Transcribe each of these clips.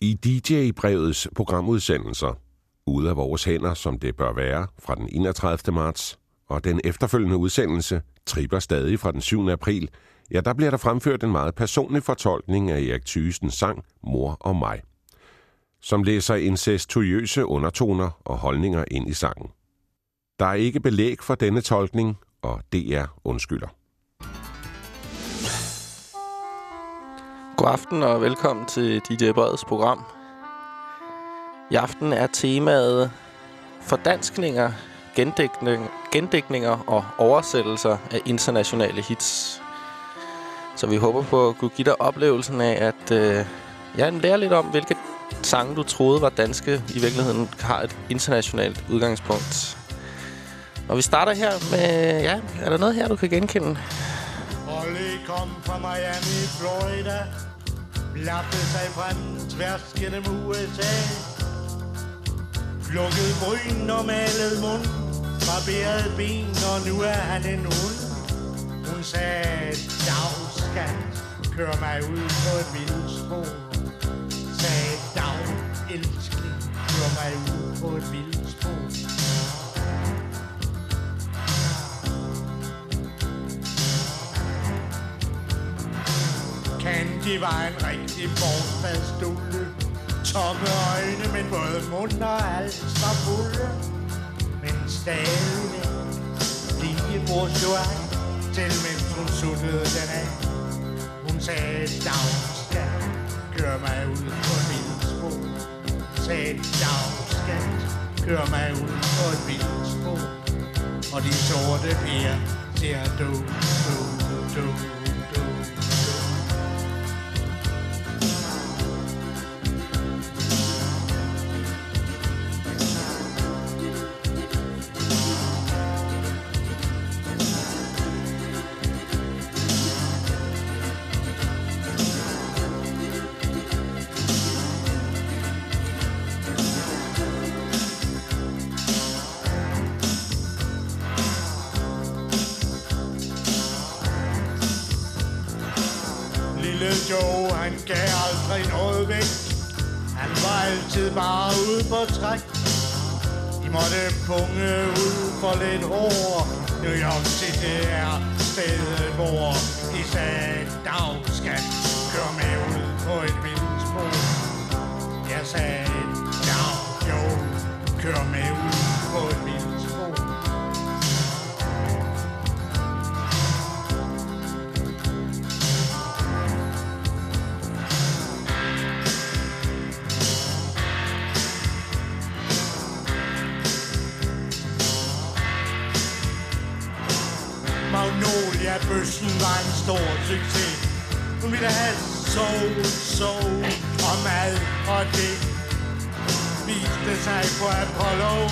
I DJ-brevets programudsendelser, ude af vores hænder, som det bør være, fra den 31. marts, og den efterfølgende udsendelse, tripper stadig fra den 7. april, ja, der bliver der fremført en meget personlig fortolkning af Erik Thyesens sang Mor og mig, som læser incestuøse undertoner og holdninger ind i sangen. Der er ikke belæg for denne tolkning, og det er undskylder. God aften og velkommen til DJ Breds program. I aften er temaet fordanskninger, gendækning, gendækninger og oversættelser af internationale hits. Så vi håber på at kunne give dig oplevelsen af at øh, ja, lærer lidt om, hvilke sange du troede var danske, i virkeligheden har et internationalt udgangspunkt. Og vi starter her med, ja, er der noget her, du kan genkende? Ollie kom fra Miami, Florida Lappede sig frem tværs gennem USA. Plukkede bryn og malede mund. Barberede ben, og nu er han en hund. Hun sagde, dag skat, kør mig ud på et vildspor Sagde, dag elskling, kør mig ud på et vildspor Candy var en rigtig forstadsstule Tomme øjne, men både mund og alt var fulde. Men stadigvæk lige bourgeois Til mens hun suttede den af. Hun sagde, dag skat, kør mig ud på et vildspor Sagde, dag skat, kør mig ud på et vildspor Og de sorte piger siger, du, du, du, ud på træk. De måtte punge ud for lidt hår. New York City er stedet, hvor de sagde, dag skal køre med ud på et vildspor. Jeg sagde, dag jo, kør med ud Magnolia-bøssen var en stor succes. Hun ville have sol, sol og mad og det. Viste sig på Apollo.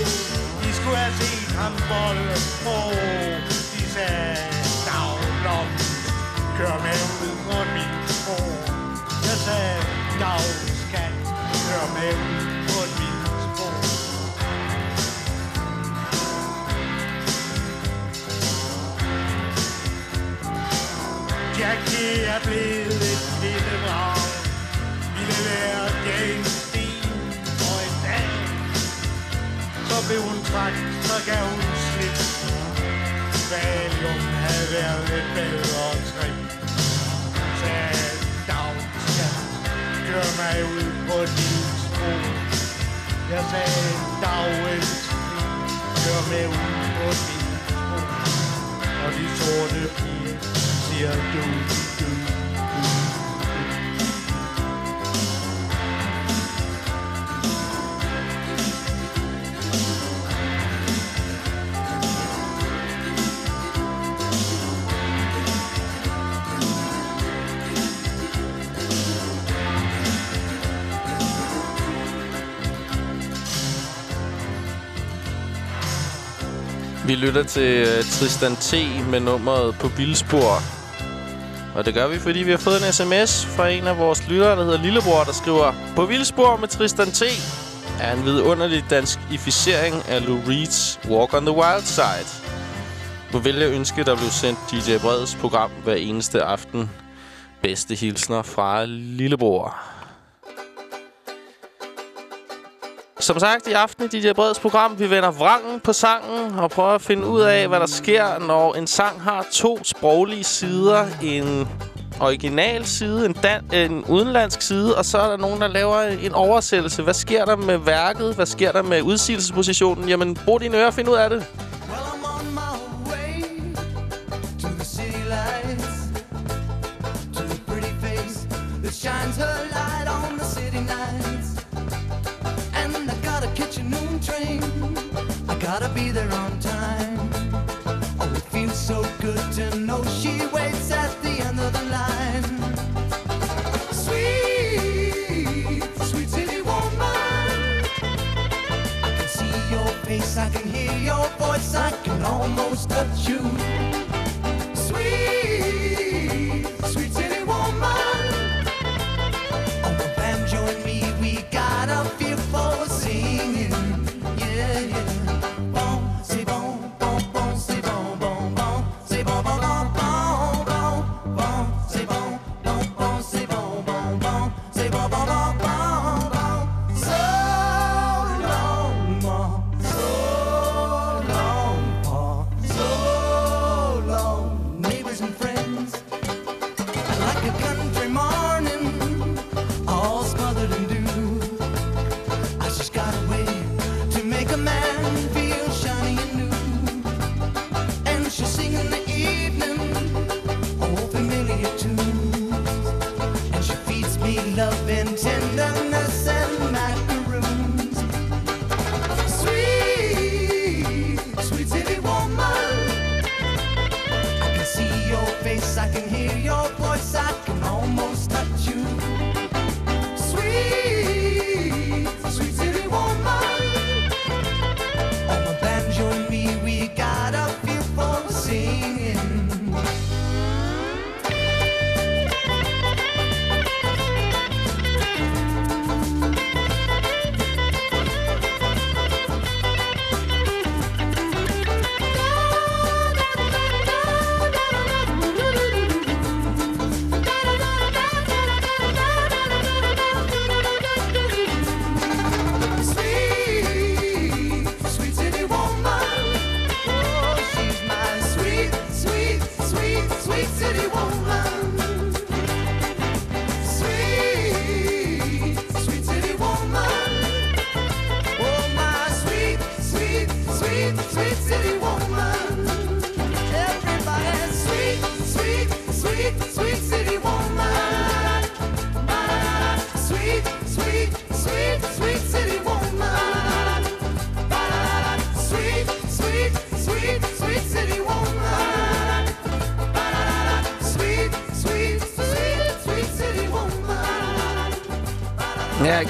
De skulle have set ham bolle. på. de sagde, Daglom, kør med ud på min spor. Jeg sagde, dag skat, kør med ud Jackie er blevet et lille vrag Ville være James Dean for en dag. Så blev hun træt, så gav hun slip. Valium havde været et bedre trick Hun sagde, dag skal køre mig ud på et spor. Jeg sagde, dagens Kør med ud på et spor. Og de sorte piger siger du, du, du. Vi lytter til øh, Tristan T. med nummeret på Vildspor. Og det gør vi, fordi vi har fået en sms fra en af vores lyttere, der hedder Lillebror, der skriver På Vildspor med Tristan T. er en vidunderlig danskificering af Lou Reeds Walk on the Wild Side. Nu vil jeg ønske, der blev sendt DJ Breds program hver eneste aften. Bedste hilsner fra Lillebror. Som sagt, i aften i DJ Breds program, vi vender vrangen på sangen og prøver at finde ud af, hvad der sker, når en sang har to sproglige sider. En original side, en, dan en udenlandsk side, og så er der nogen, der laver en oversættelse. Hvad sker der med værket? Hvad sker der med udsigelsespositionen? Jamen, brug dine ører og find ud af det. shines her gotta be there on time. Oh, it feels so good to know she waits at the end of the line. Sweet, sweet city woman. I can see your face, I can hear your voice, I can almost touch you.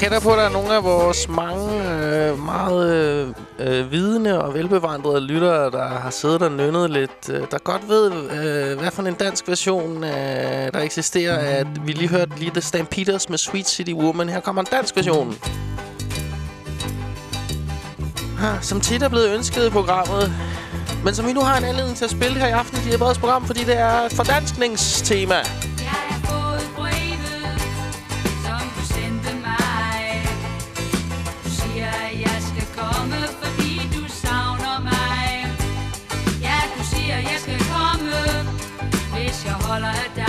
Kender på, at der er nogle af vores mange øh, meget øh, øh vidende og velbevandrede lyttere, der har siddet og nynnet lidt, øh, der godt ved, øh, hvad for en dansk version, øh, der eksisterer. At vi lige hørte lige The Stampeders med Sweet City Woman. Her kommer en dansk version. Ha, Som tit er blevet ønsket i programmet. Men som vi nu har en anledning til at spille her i aften i vores program, fordi det er et fordanskningstema. Hvis jeg holder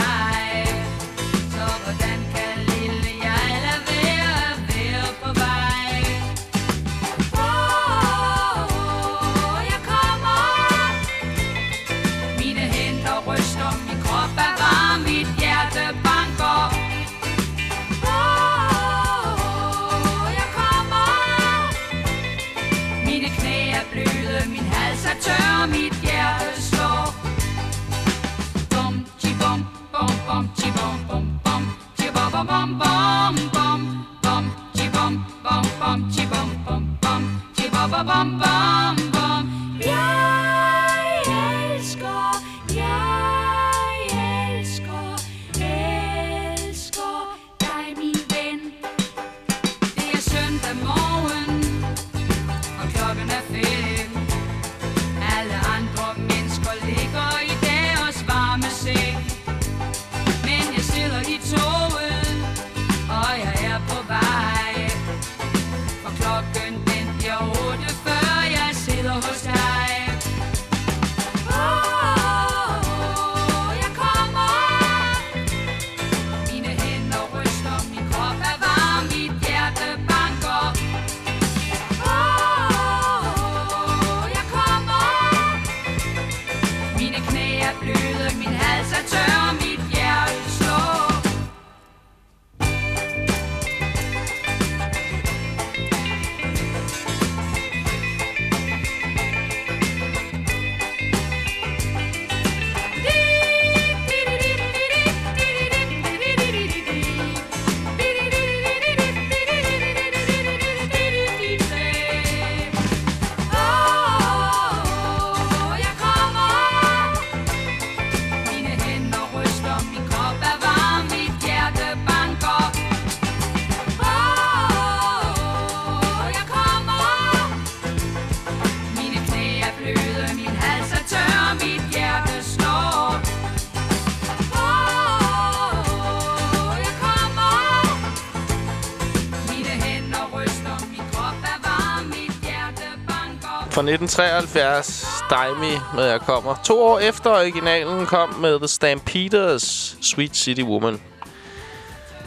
Fra 1973, Dimey med Jeg kommer. To år efter originalen kom med The Stampeders, Sweet City Woman.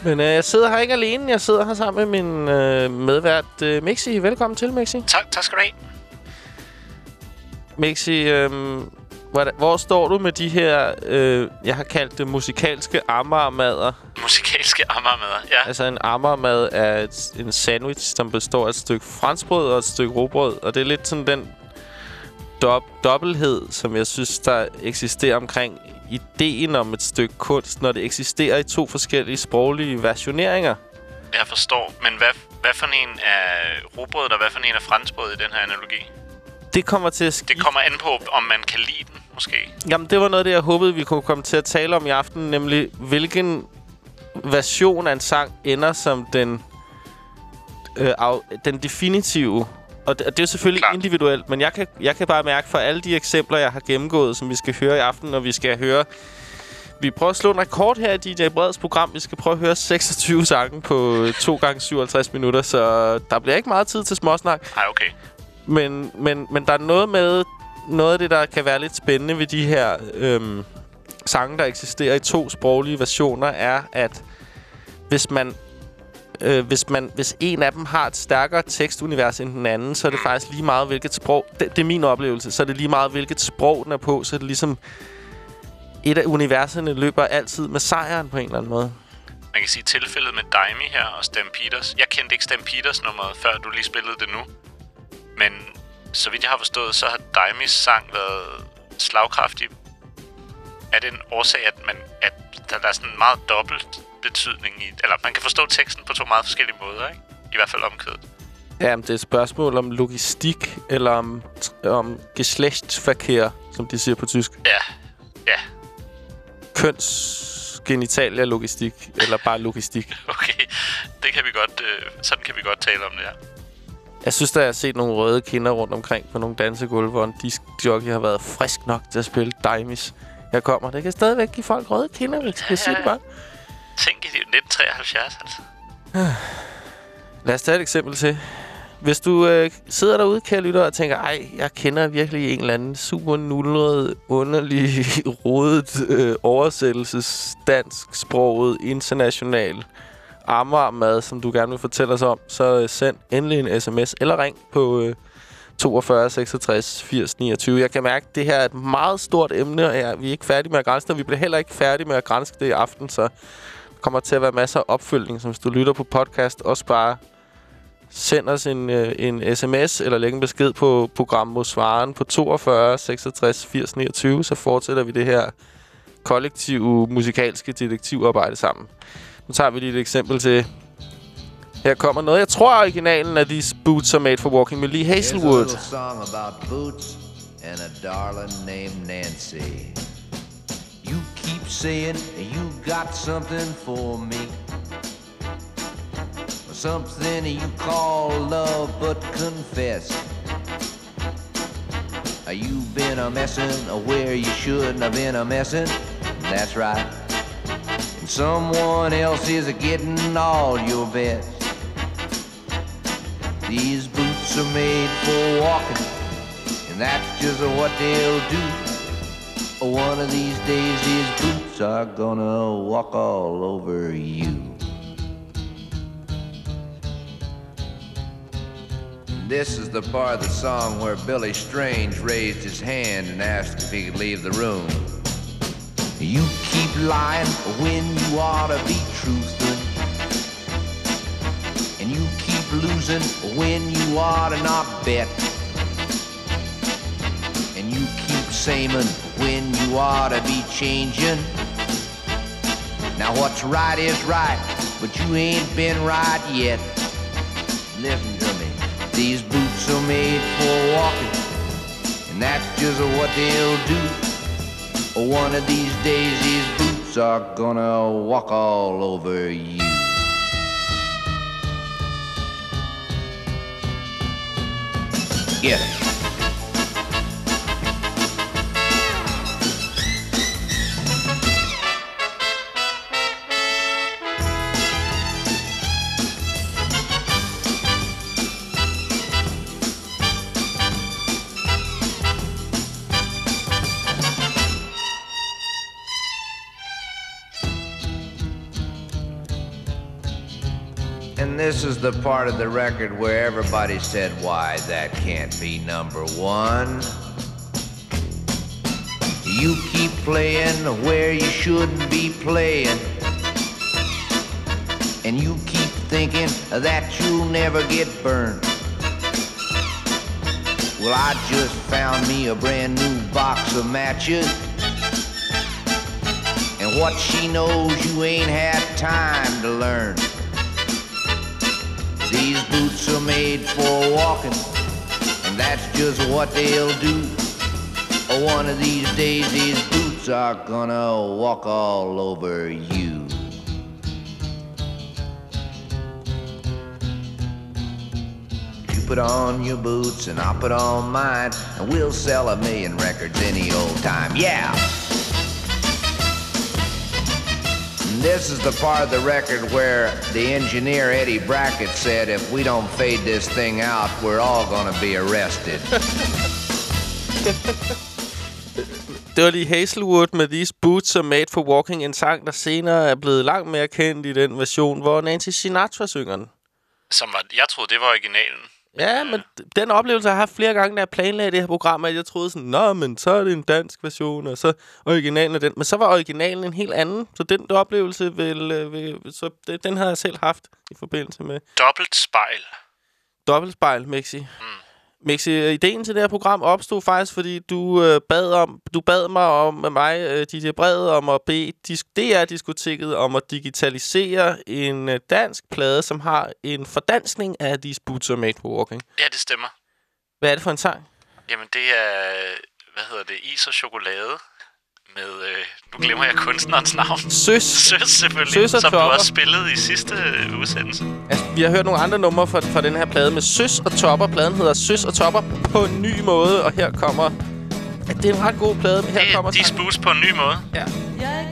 Men øh, jeg sidder her ikke alene. Jeg sidder her sammen med min øh, medvært øh, Mixi. Velkommen til, Mixi. Tak, tak skal du have. Mixi, øh, hvor, står du med de her, øh, jeg har kaldt det musikalske ammermader? Musikalske ammermad. Ja. Altså en ammermad er et, en sandwich, som består af et stykke franskbrød og et stykke råbrød. Og det er lidt sådan den dob dobbelthed, som jeg synes, der eksisterer omkring ideen om et stykke kunst, når det eksisterer i to forskellige sproglige versioneringer. Jeg forstår. Men hvad, hvad for en er robrødet, og hvad for en er franskbrød i den her analogi? Det kommer til at ske. Det kommer an på, om man kan lide den, måske. Jamen, det var noget af det, jeg håbede, vi kunne komme til at tale om i aften. Nemlig, hvilken version af en sang ender som den, øh, af, den definitive. Og det, og det er jo selvfølgelig Klart. individuelt, men jeg kan, jeg kan bare mærke for alle de eksempler, jeg har gennemgået, som vi skal høre i aften, når vi skal høre... Vi prøver at slå en rekord her i DJ Breds program. Vi skal prøve at høre 26 sange på 2 gange 57 minutter, så der bliver ikke meget tid til småsnak. Nej, okay. Men, men, men der er noget med noget af det, der kan være lidt spændende ved de her øhm, sange, der eksisterer i to sproglige versioner, er, at hvis man, øh, hvis man hvis en af dem har et stærkere tekstunivers end den anden, så er det faktisk lige meget, hvilket sprog... Det, det er min oplevelse. Så er det lige meget, hvilket sprog den er på. Så er det ligesom... Et af universerne løber altid med sejren på en eller anden måde. Man kan sige tilfældet med Daimi her og Stampeders. Jeg kendte ikke Stampeders nummeret, før du lige spillede det nu. Men så vidt jeg har forstået, så har Dimeys sang været slagkraftig. Er det en årsag, at, man, at der, der er sådan en meget dobbelt betydning i... Eller man kan forstå teksten på to meget forskellige måder, ikke? I hvert fald omkvædet. Ja, men det er et spørgsmål om logistik, eller om, om Geschlechtsverkehr, som de siger på tysk. Ja, ja, Kønsgenitalia logistik, eller bare logistik. okay. Det kan vi godt... Øh, sådan kan vi godt tale om det her. Jeg synes, der jeg har set nogle røde kinder rundt omkring på nogle dansegulve, hvor en diskjockey har været frisk nok til at spille Dimes. Jeg kommer. Det kan stadigvæk give folk røde kinder, hvis jeg siger det bare. Tænk i det 1973, altså. Lad os tage et eksempel til. Hvis du øh, sidder derude, kære lytter, og tænker, ej, jeg kender virkelig en eller anden super nulret, underlig, rodet øh, oversættelses, dansk sproget, international Amager-mad, som du gerne vil fortælle os om, så øh, send endelig en sms eller ring på øh, 42 66 80 29. Jeg kan mærke, at det her er et meget stort emne, og ja, vi er ikke færdige med at grænse det, og vi bliver heller ikke færdige med at grænse det i aften, så der kommer til at være masser af opfølgning, som hvis du lytter på podcast, også bare send os en, øh, en sms eller læg en besked på programmodsvaren på 42 66 80 29, så fortsætter vi det her kollektive musikalske detektivarbejde sammen. Nu tager vi lige et eksempel til. Her kommer noget. Jeg tror, originalen af These Boots Are Made For Walking med Lee Here's a Hazelwood. little song about boots and a darling named Nancy. You keep saying you got something for me. Something you call love, but confess. You've been a messin' where you shouldn't have been a messin'. That's right. And someone else is a getting all your best. These boots are made for walking, and that's just what they'll do. One of these days, these boots are gonna walk all over you. This is the part of the song where Billy Strange raised his hand and asked if he could leave the room. You keep lying when you ought to be truthful. And you keep losing when you ought to not bet. And you keep saying when you ought to be changing. Now what's right is right, but you ain't been right yet. Listen to me. These boots are made for walking, and that's just what they'll do. One of these days, these boots are gonna walk all over you. Get this is the part of the record where everybody said, why, that can't be number one. You keep playing where you shouldn't be playing. And you keep thinking that you'll never get burned. Well, I just found me a brand new box of matches. And what she knows you ain't had time to learn. These boots are made for walking, and that's just what they'll do. One of these days, these boots are gonna walk all over you. You put on your boots and I'll put on mine, and we'll sell a million records any old time. Yeah! This is the part of the record where the engineer Eddie Brackett said if we don't fade this thing out, we're all gonna be arrested. Det var lige Hazelwood med These Boots Are Made for Walking, en sang, der senere er blevet langt mere kendt i den version, hvor Nancy Sinatra synger den. Som var, jeg troede, det var originalen. Ja, men den oplevelse har jeg haft flere gange, da jeg planlagde det her program, at jeg troede sådan, Nå, men så er det en dansk version, og så originalen er den. Men så var originalen en helt anden, så den oplevelse vil, øh, vil så den, den har jeg selv haft i forbindelse med Dobbelt spejl. Dobbeltspejl, Mixi. Mm. Mixi, ideen til det her program opstod faktisk, fordi du øh, bad om, du bad mig om med mig, øh, DJ Brede, om at bede dis- DR-diskoteket om at digitalisere en øh, dansk plade, som har en fordanskning af These Boots Are Made for Walking. Ja, det stemmer. Hvad er det for en sang? Jamen, det er, hvad hedder det, is og chokolade med, øh, nu glemmer jeg kunstnerens navn. Søs. Søs, selvfølgelig. Søs og som du Topper. også spillede i sidste øh, udsendelse. Altså, vi har hørt nogle andre numre fra, fra den her plade med Søs og Topper. Pladen hedder Søs og Topper på en ny måde, og her kommer... Ja, det er en ret god plade, men her Det kommer er de spus på en ny måde. Ja. Jeg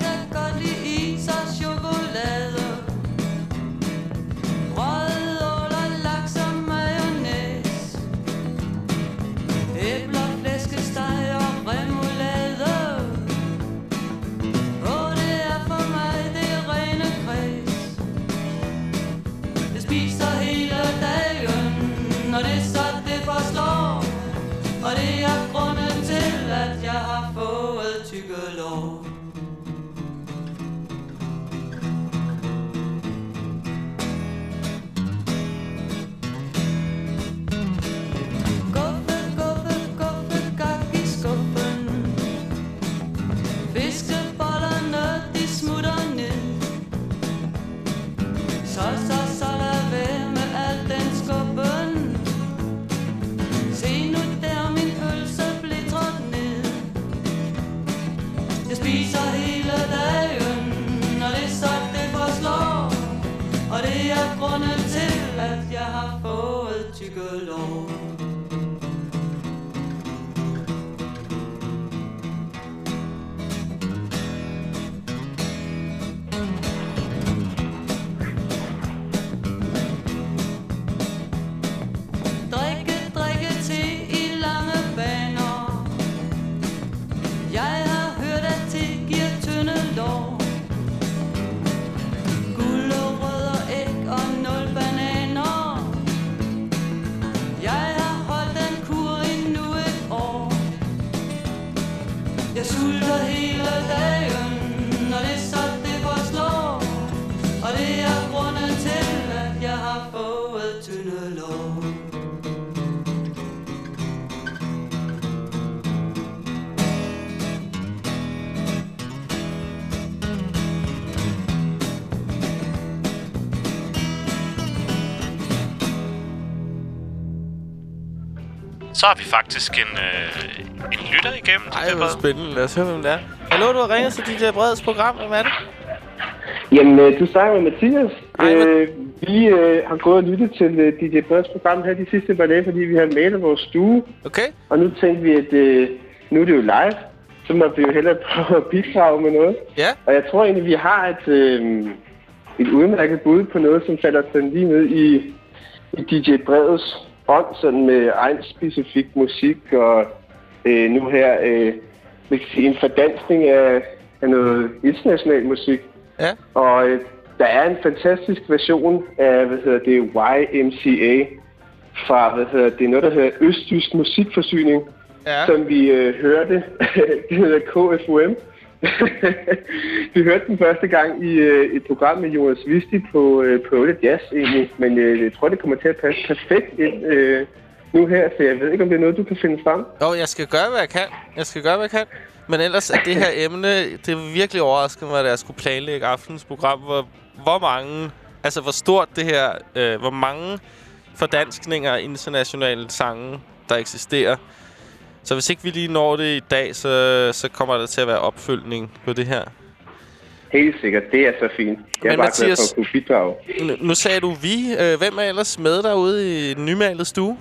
Så har vi faktisk en, øh, en lytter igennem. Ej, Det er spændende. Lad os høre, hvem det er. Hallo, du har ringet til DJ Breds program. Hvem er det? Jamen, øh, du snakker med Mathias. Hej, Ma- øh, vi øh, har gået og lyttet til øh, DJ Breds program her de sidste par dage, fordi vi har malet vores stue. Okay. Og nu tænkte vi, at øh, nu er det jo live, så må vi jo hellere prøve at bidrage med noget. Ja. Og jeg tror egentlig, vi har et, øh, et udmærket bud på noget, som falder sådan lige ned i, i DJ Breds ånd, sådan med egen specifik musik, og øh, nu her øh, vil jeg sige, en fordansning af, af noget international musik. Ja. Og øh, der er en fantastisk version af, hvad hedder det, YMCA fra, hvad hedder det, noget, der hedder Østtysk Musikforsyning, Ja. som vi øh, hørte. det hedder KFUM. vi hørte den første gang i øh, et program med Jonas Visti på, øh, på Olle Jazz egentlig, men øh, jeg tror, det kommer til at passe perfekt ind øh, nu her, så jeg ved ikke, om det er noget, du kan finde frem. Jo, jeg skal gøre, hvad jeg kan. Jeg skal gøre, hvad jeg kan. Men ellers er det her emne, det er virkelig overraskende mig, da jeg skulle planlægge aftenens program, hvor, hvor mange, altså hvor stort det her, øh, hvor mange fordanskninger af internationale sange, der eksisterer. Så hvis ikke vi lige når det i dag, så, så kommer der til at være opfølgning på det her. Helt sikkert, det er så fint. Jeg er Men bare Mathias- glad for at kunne bidrage. Nu, sagde du vi. Øh, hvem er ellers med derude i den nymalede stue?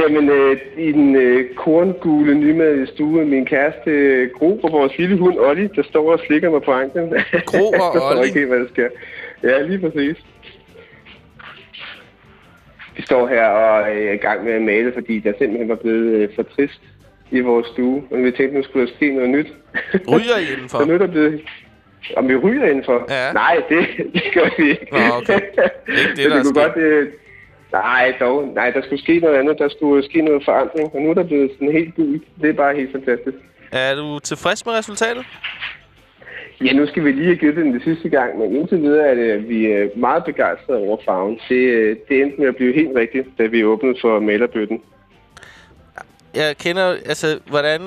Jamen, øh, i den øh, korngule nymadede stue, min kæreste øh, Gro og vores lille hund Olli, der står og slikker mig på anklen. Gro og Jeg Olli? ikke helt, hvad der sker. Ja, lige præcis. Vi står her og er i gang med at male, fordi der simpelthen var blevet øh, for trist i vores stue. Og vi tænkte, nu skulle der ske noget nyt. Ryger I indenfor? Så nu er der blevet... Om vi ryger indenfor? Ja. Nej, det, det gør vi ikke. Nå, okay. Ikke det, der er kunne sket. godt... Øh, nej, dog. Nej, der skulle ske noget andet. Der skulle ske noget forandring. Og nu er der blevet sådan helt gult. Det er bare helt fantastisk. Er du tilfreds med resultatet? Ja, nu skal vi lige have givet den det sidste gang, men indtil videre er det, at vi er meget begejstrede over farven. Det, øh, det endte med at blive helt rigtigt, da vi åbnede for malerbøtten. Jeg kender, altså, hvordan...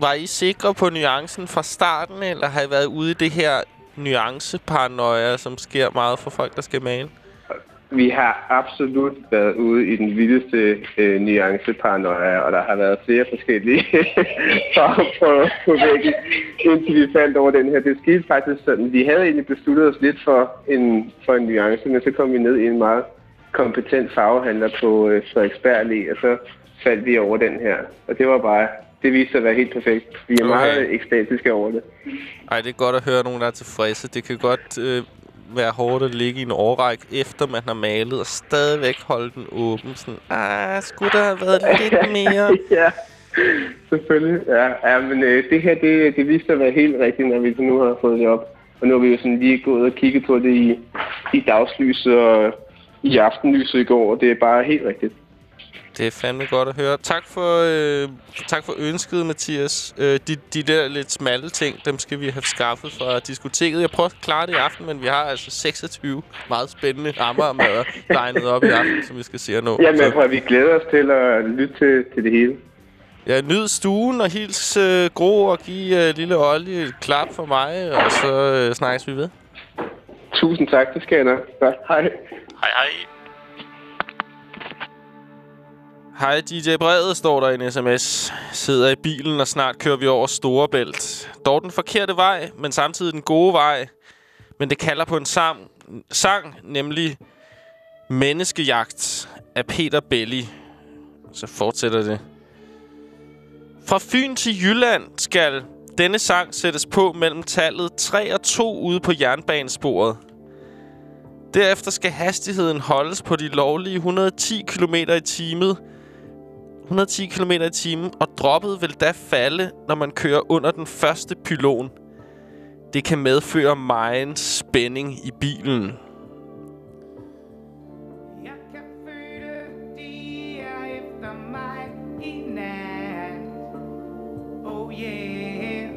Var I sikre på nuancen fra starten, eller har I været ude i det her nuanceparanoia, som sker meget for folk, der skal male? Vi har absolut været ude i den vildeste øh, nuanceparanoia, og der har været flere forskellige farver på, på væggen, indtil vi faldt over den her. Det skete faktisk sådan, vi havde egentlig besluttet os lidt for en, for en nuance, men så kom vi ned i en meget kompetent farvehandler på øh, Frederiksberg Allé, og så faldt vi over den her. Og det var bare, det viste sig at være helt perfekt. Vi er Okay. meget ekstatiske over det. Ej, det er godt at høre nogen, der er tilfredse. Det kan godt øh, være hårdt at ligge i en årræk, efter man har malet, og stadigvæk holde den åben. Sådan, ah, skulle der have været lidt mere? ja, selvfølgelig. Ja, ja men øh, det her, det, det viste at være helt rigtigt, når vi nu har fået det op. Og nu har vi jo sådan lige gået og kigget på det i, i dagslyset og i aftenlyset i går, og det er bare helt rigtigt. Det er fandme godt at høre. Tak for, øh, tak for ønsket, Mathias. Øh, de, de der lidt smalle ting, dem skal vi have skaffet fra diskoteket. Jeg prøver at klare det i aften, men vi har altså 26 meget spændende Amagermadder legnet op i aften, som vi skal se og nå. Jamen, Så- prøv, at vi glæder os til at lytte til, til det hele. Ja, nyd stuen og hils øh, Gro og giv øh, lille Olli et klap for mig, og så øh, snakkes vi ved. Tusind tak, det skal jeg nok. Hej. Hej, hej. Hej DJ Brevet, står der i en sms. Sidder i bilen, og snart kører vi over Storebælt. Dog den forkerte vej, men samtidig den gode vej. Men det kalder på en sang, sang nemlig Menneskejagt af Peter Belli. Så fortsætter det. Fra Fyn til Jylland skal denne sang sættes på mellem tallet 3 og 2 ude på jernbanesporet. Derefter skal hastigheden holdes på de lovlige 110 km i timet 110 km i timen, og droppet vil da falde, når man kører under den første pylon. Det kan medføre meget spænding i bilen. Efter mig. Oh yeah.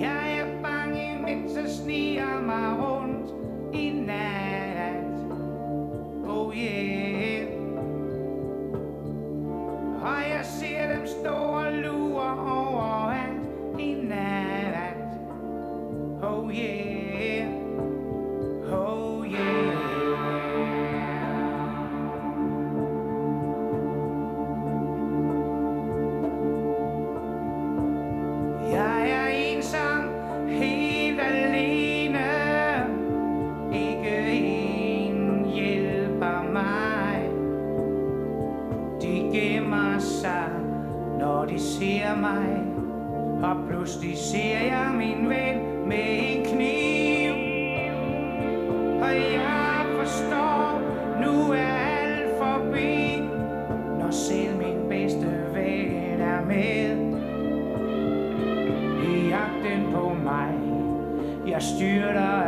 Jeg sniger mig rundt i nat. Oh yeah. Og jeg ser dem stå og lure overalt i nat. Oh yeah. Oh når de ser mig. Og pludselig ser jeg min ven med en kniv. Og jeg forstår, nu er alt forbi, når selv min bedste ven er med. I jagten på mig, jeg styrter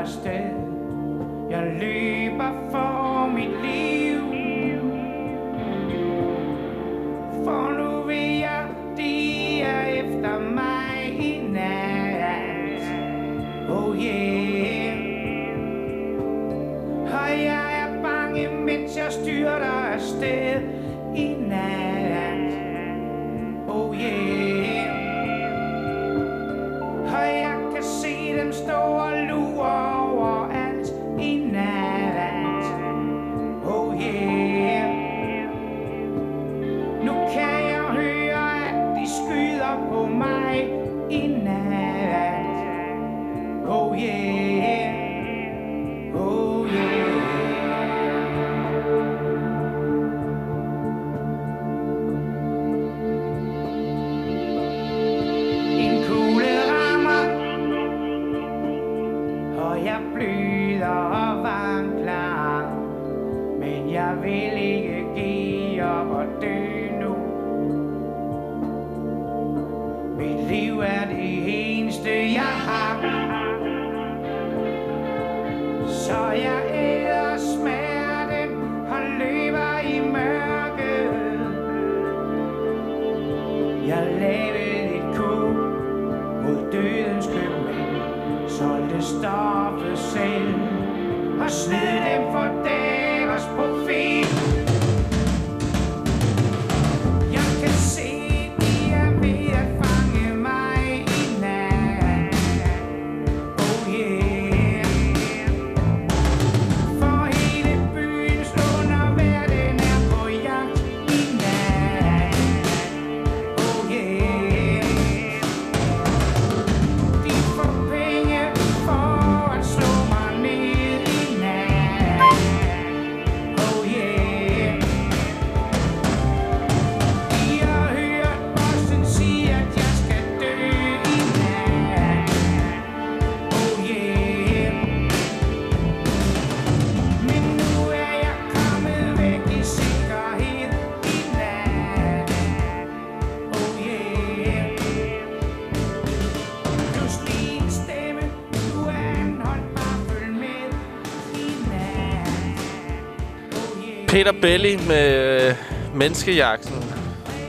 Peter Belli med øh, Menneskejagten.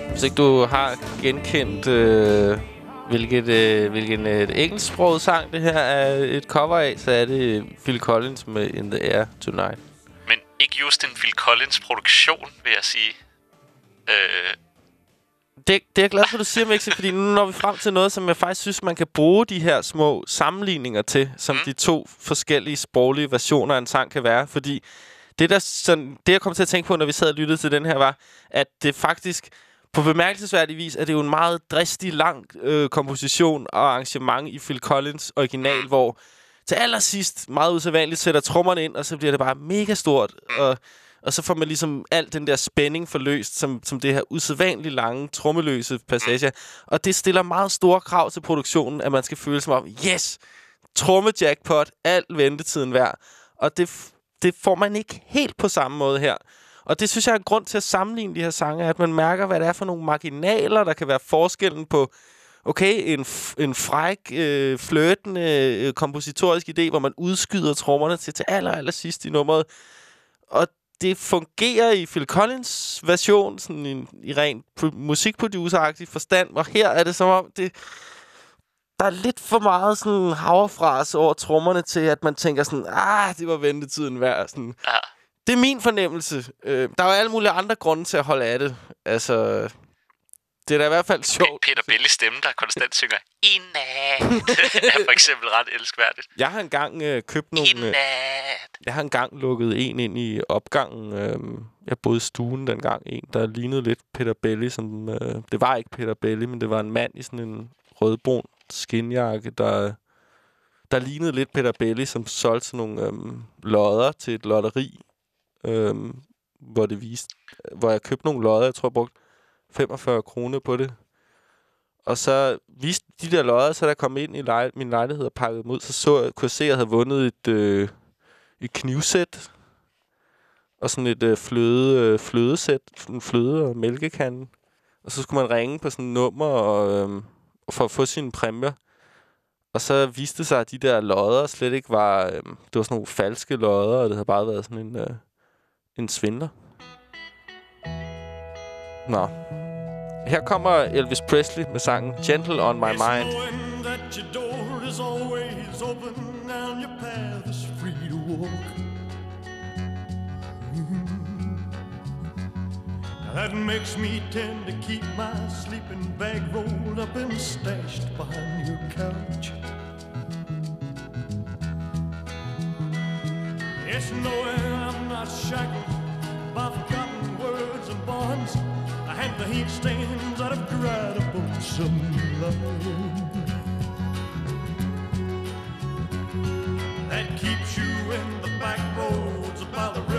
Hvis ikke du har genkendt, øh, hvilket, øh, hvilken øh, et engelsksproget sang det her er et cover af, så er det Phil Collins med In the Air Tonight. Men ikke just en Phil Collins produktion, vil jeg sige. Øh, Det, det er jeg glad for, du siger, Mixi, fordi nu når vi frem til noget, som jeg faktisk synes, man kan bruge de her små sammenligninger til, som mm. de to forskellige sproglige versioner af en sang kan være. Fordi det, der sådan, det, jeg kom til at tænke på, når vi sad og lyttede til den her, var, at det faktisk på bemærkelsesværdig vis er det jo en meget dristig, lang øh, komposition og arrangement i Phil Collins original, hvor til allersidst, meget usædvanligt, sætter trommerne ind, og så bliver det bare mega stort, og, og så får man ligesom alt den der spænding forløst, som, som det her usædvanligt lange, trommeløse passage. Og det stiller meget store krav til produktionen, at man skal føle som om, yes, trommejackpot, alt ventetiden værd. Og det, det får man ikke helt på samme måde her. Og det synes jeg er en grund til at sammenligne de her sange, at man mærker, hvad det er for nogle marginaler, der kan være forskellen på, okay, en, en fræk, øh, fløtende, øh, kompositorisk idé, hvor man udskyder trommerne til, til aller, aller sidst i nummeret. Og det fungerer i Phil Collins version, sådan i, i ren musikproducer-agtig forstand, og her er det som om, det, der er lidt for meget sådan havrefras over trommerne til, at man tænker sådan, ah, det var ventetiden værd. Sådan. ja. Det er min fornemmelse. Øh, der er jo alle mulige andre grunde til at holde af det. Altså, det er da i hvert fald sjovt. Peter Bellis stemme, der konstant synger i nat, er for eksempel ret elskværdigt. Jeg har engang øh, købt I nogle... Øh, nat. jeg har engang lukket en ind i opgangen. Øh, jeg boede i stuen dengang. En, der lignede lidt Peter Belli. Som, øh, det var ikke Peter Belli, men det var en mand i sådan en rødbrun skinjakke, der, der lignede lidt Peter Belli, som solgte sådan nogle øhm, lodder til et lotteri. øhm, hvor det viste... Hvor jeg købte nogle lodder. Jeg tror, jeg brugte 45 kroner på det. Og så viste de der lodder, så der kom ind i lej- min lejlighed og pakket dem ud, så, så jeg, kunne jeg se, at jeg havde vundet et, øh, et knivsæt. Og sådan et øh, fløde, øh, flødesæt, en fløde og mælkekande. Og så skulle man ringe på sådan et nummer og, øh, for at få sine præmier. Og så viste det sig, at de der lodder slet ikke var... Øh, det var sådan nogle falske lodder, og det havde bare været sådan en, øh, en svindler. Nå. Her kommer Elvis Presley med sangen Gentle on My Mind. that your door is always open and your path is free to walk. That makes me tend to keep my sleeping bag rolled up and stashed behind your couch. It's knowing I'm not shackled by forgotten words and bonds and the heat stains that have dried up some line. That keeps you in the back roads by the rivers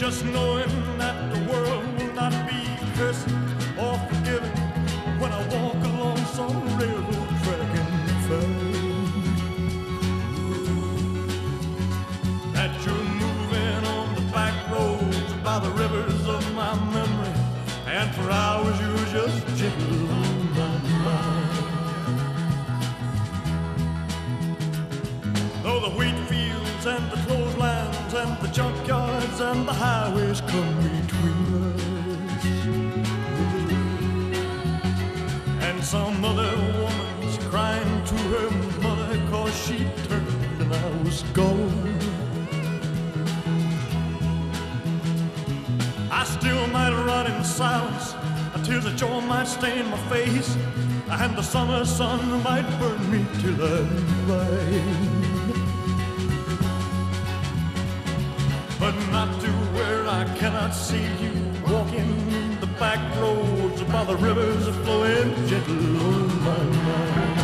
just knowing that the world cursing or forgiving when I walk along some railroad track and find that you're moving on the back roads by the rivers of my memory, and for hours you're just gentle on my mind. Though the wheat fields and the clotheslines and the junkyards and the highways come between us. Some other woman's crying to her mother cause she turned and I was gone. I still might run in silence. The tears of joy might stain my face. And the summer sun might burn me till I'm blind. But not to where I cannot see you walking the back roads by the rivers flowing gentle on my mind.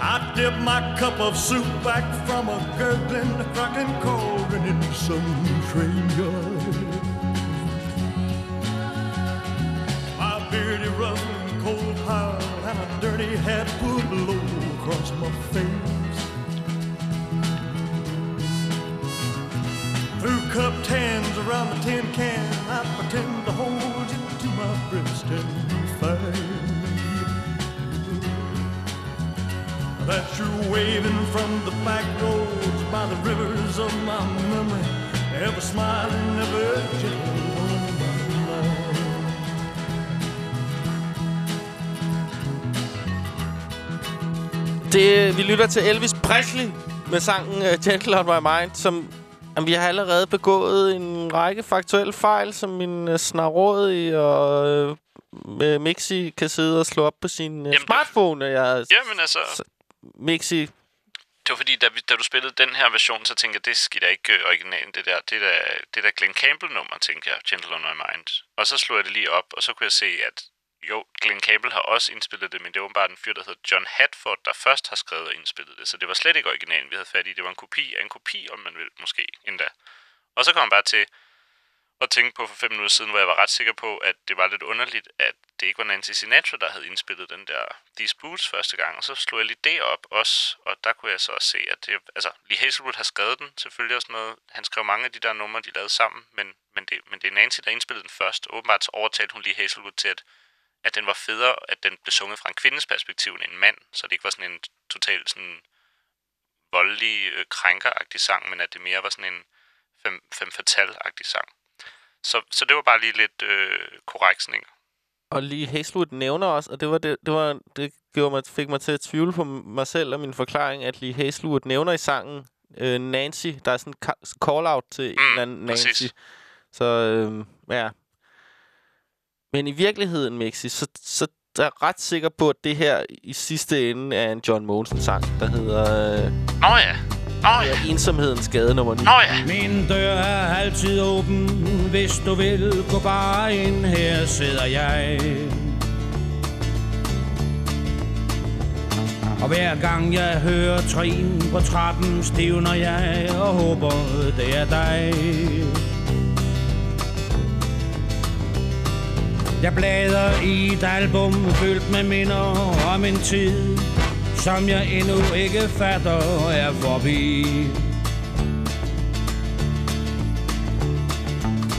I dip my cup of soup back from a gurgling, cracking cauldron in some train yard. My beardy rustling coal pile and a dirty hat pulled low across my face. Around the tin can, I pretend to hold you to my breast and find that you're waving from the back roads by the rivers of my memory, ever smiling, ever gentle on my. Det, vi lytter til Elvis Presley med sangen uh, Gentle on My Mind, som jamen, vi har allerede begået en række faktuelle fejl, som min snarådige og uh, Mixi kan sidde og slå op på sin uh, Jamen, smartphone. Jeg, Jamen altså, Mixi, det var fordi, da, vi, da du spillede den her version, så tænkte jeg, det skal da ikke øh, originalen, det der. Det der, det der Glenn Campbell-nummer, tænkte jeg, Gentle on My Mind. Og så slog jeg det lige op, og så kunne jeg se, at jo, Glenn Campbell har også indspillet det, men det er åbenbart en fyr, der hedder John Hatford, der først har skrevet og indspillet det. Så det var slet ikke originalen, vi havde fat i. Det var en kopi af en kopi, om man vil, måske endda. Og så kom jeg bare til at tænke på for fem minutter siden, hvor jeg var ret sikker på, at det var lidt underligt, at det ikke var Nancy Sinatra, der havde indspillet den der These Boots første gang. Og så slog jeg lige det op også, og der kunne jeg så også se, at det, altså, Lee Hazelwood har skrevet den, selvfølgelig også noget. Han skrev mange af de der numre, de lavede sammen, men, men, det, men det er Nancy, der indspillede den først. Åbenbart så overtalte hun Lee Hazelwood til, at, at den var federe, at den blev sunget fra en kvindes perspektiv end en mand, så det ikke var sådan en totalt sådan voldelig, øh, krænkeragtig sang, men at det mere var sådan en fem, fem fatal-agtig sang. Så, så det var bare lige lidt øh, korreksning. og lige Hazelwood nævner også, og det var det, det, var, det gjorde mig, fik mig til at tvivle på mig selv og min forklaring, at lige Hazelwood nævner i sangen øh, Nancy. Der er sådan en call-out til mm, en eller anden Nancy. præcis. Så øh, ja. Men i virkeligheden, Mixi, så, så er jeg ret sikker på, at det her i sidste ende er en John Monsen-sang, der hedder øh, Nå ja, nå ja, Ensomhedens Gade nummer 9. nå ja. Min dør er altid åben, hvis du vil gå bare ind, her sidder jeg. Og hver gang jeg hører trin på trappen, stivner jeg og håber, det er dig. Jeg bladrer i et album fyldt med minder om en tid, som jeg endnu ikke fatter er forbi.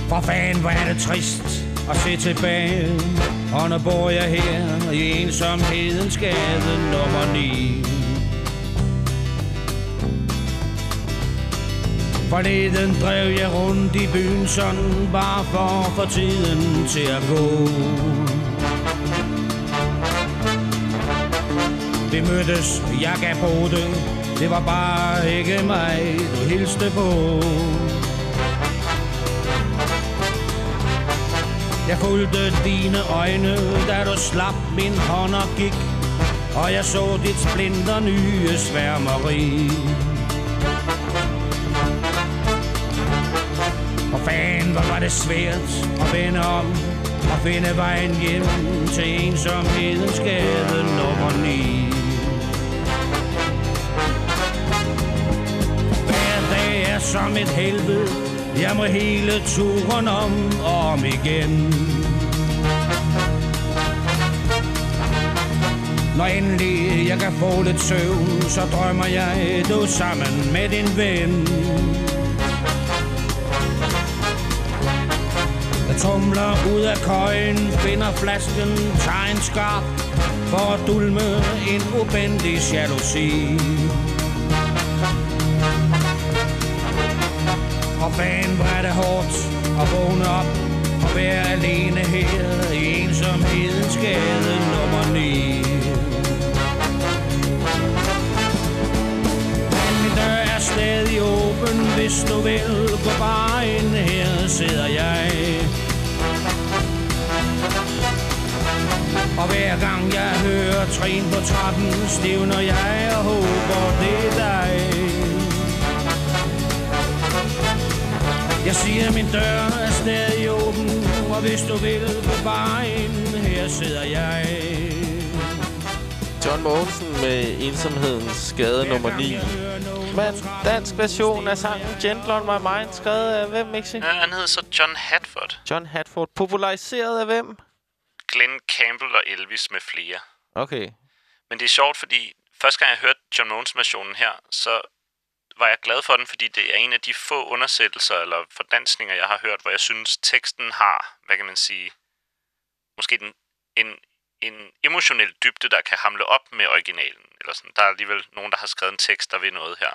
For fanden, hvor er det trist at se tilbage Og nu bor jeg her i ensomhedens gade nummer 9 Forleden drev jeg rundt i byen sådan Bare for at få tiden til at gå. Vi mødtes, jeg gav på det. Det var bare ikke mig, du hilste på. Jeg fulgte dine øjne, da du slap min hånd og gik Og jeg så dit splinter nye sværmeri. Hvor var det svært at vende om Og finde vejen hjem til ensomhedens gade nummer 9 Hver dag er som et helvede. Jeg må hele turen om og om igen. Når endelig jeg kan få lidt søvn Så drømmer jeg du sammen med din ven. Tumler ud af køjen Finder flasken, tager en skarp For at dulme en ubendig jalousi. Og fan hvor er det hårdt at vågne op Og være alene her i ensomhedens gade nummer 9 Men min dør er stadig åben, hvis du vil gå bare ind. Her sidder jeg. Og hver gang jeg hører trin på trappen, stivner jeg og håber det er dig Jeg siger, min dør er stadig åben, og hvis du vil gå bare ind, her sidder jeg. John Mogensen med ensomhedens skade nummer 9. Men dansk version af sangen Gentle on My Mind, skrevet af hvem, Mixi? Ja, han hedder så John Hatford. John Hatford. Populariseret af hvem? Glenn Campbell og Elvis med flere. Okay. Men det er sjovt, fordi første gang jeg hørte John Mogensen-versionen her, så var jeg glad for den, fordi det er en af de få undersættelser eller fordansninger, jeg har hørt, hvor jeg synes, teksten har, hvad kan man sige, måske den, en, en emotionel dybde, der kan hamle op med originalen. Eller sådan. Der er alligevel nogen, der har skrevet en tekst, der ved noget her.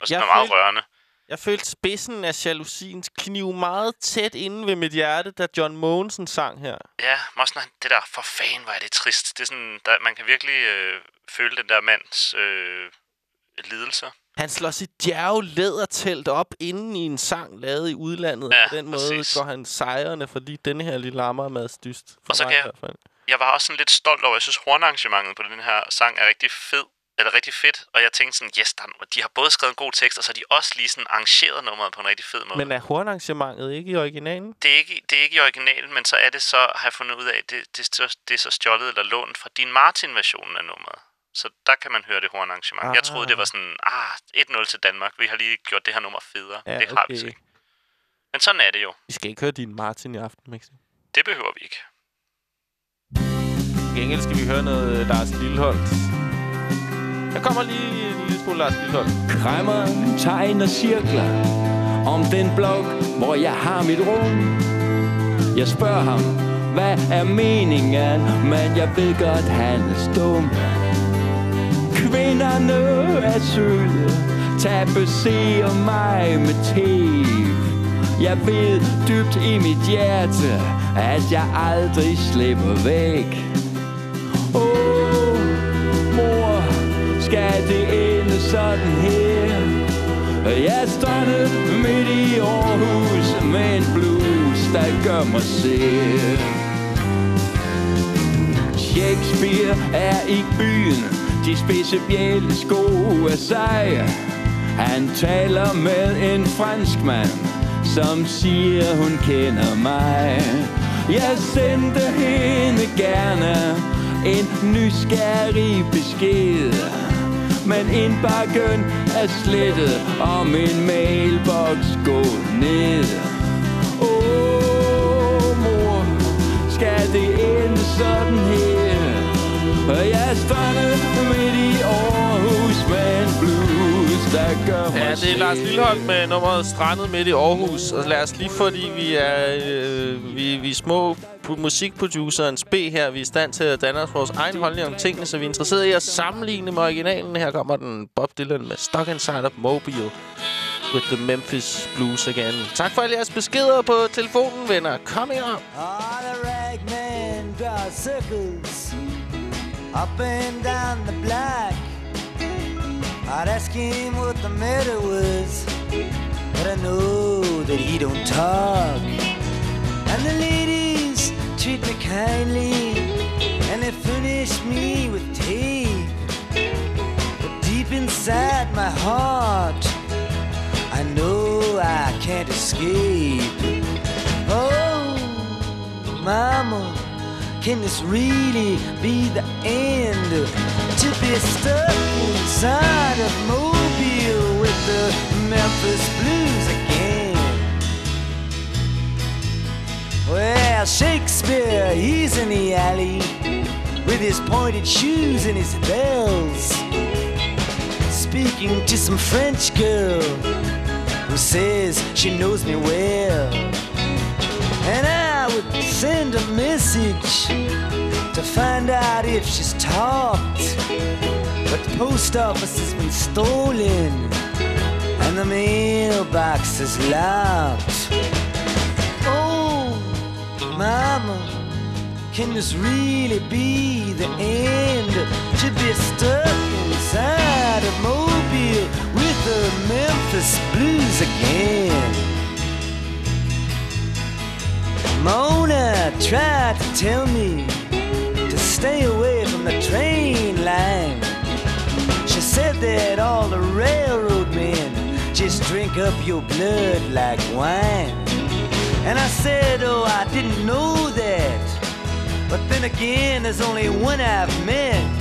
Og som Jeg er meget følte- rørende. Jeg følte spidsen af jalousiens kniv meget tæt inde ved mit hjerte, da John Mogensen sang her. Ja, han, det der, for fan, hvor er det trist. Det er sådan, der, man kan virkelig øh, føle den der mands øh, lidelser. Han slår sit djerve lædertelt op inden i en sang lavet i udlandet. Ja, På den måde præcis. går han sejrende, fordi denne her lille lammer er meget dyst. For Og så mig kan jeg- jeg var også sådan lidt stolt over, jeg synes hornarrangementet på den her sang er rigtig fed. Eller rigtig fedt, og jeg tænkte sådan, yes, der, er- de har både skrevet en god tekst, og så har de også lige sådan arrangeret nummeret på en rigtig fed måde. Men er hornarrangementet ikke i originalen? det, er ikke, det er ikke i originalen, men så er det så, har jeg fundet ud af, det, det, er så- det er så stjålet eller lånt fra din Martin-versionen af nummeret. Så der kan man høre det hornarrangement. Ah. Jeg troede, det var sådan, ah, 1-0 til Danmark. Vi har lige gjort det her nummer federe. Ja, det har vi ikke. Men sådan er det jo. Vi skal ikke høre din Martin i aften, Mixi. Det behøver vi ikke. Til gengæld skal vi høre noget Lars Lilleholdt. Der kommer lige en lille smule Lars Lilleholdt. Kræmmeren tegner cirkler om den blok, hvor jeg har mit rum. Jeg spørger ham, hvad er meningen, men jeg ved godt, han er stum. Kvinderne er søde, og mig med tæv. Jeg ved dybt i mit hjerte, at jeg aldrig slipper væk. Skal det ende sådan her? Jeg strandet midt i Aarhus med en blues, der gør mig selv. Shakespeare er i byen, de spidse bjællesko er sej. Han taler med en franskmand, som siger, hun kender mig. Jeg sendte hende gerne en nysgerrig besked. Men indbakken er slettet, og min mailbox går ned. Åh, mor, skal det ende sådan her? Og jeg er strandet midt i Aarhus med en blues, der gør mig Ja, det er Lars Lilleholdt med nummeret Strandet midt i Aarhus. Og lad os lige, fordi vi er, øh, vi, vi er små pu- musikproducerens B her. Vi er i stand til at danne os vores egen holdning om tingene, så vi er interesseret i at sammenligne med originalen. Her kommer den Bob Dylan med Stuck Inside of Mobile with the Memphis Blues again. Tak for alle jeres beskeder på telefonen, venner. Kom her. All the ragman draws circles up and down the block. I'd ask him what the matter was, but I know that he don't talk. And the ladies treat me kindly, and they furnish me with tape. But deep inside my heart, I know I can't escape. Oh, Mama, can this really be the end? To be stuck inside a Mobile with the Memphis Blues Well, Shakespeare, he's in the alley with his pointed shoes and his bells, speaking to some French girl who says she knows me well. And I would send a message to find out if she's talked. But the post office has been stolen and the mailbox is locked. Mama, can this really be the end? To be stuck inside of Mobile with the Memphis Blues again. Mona tried to tell me to stay away from the train line. She said that all the railroad men just drink up your blood like wine. And I said, oh, I didn't know that. But then again, there's only one I've met.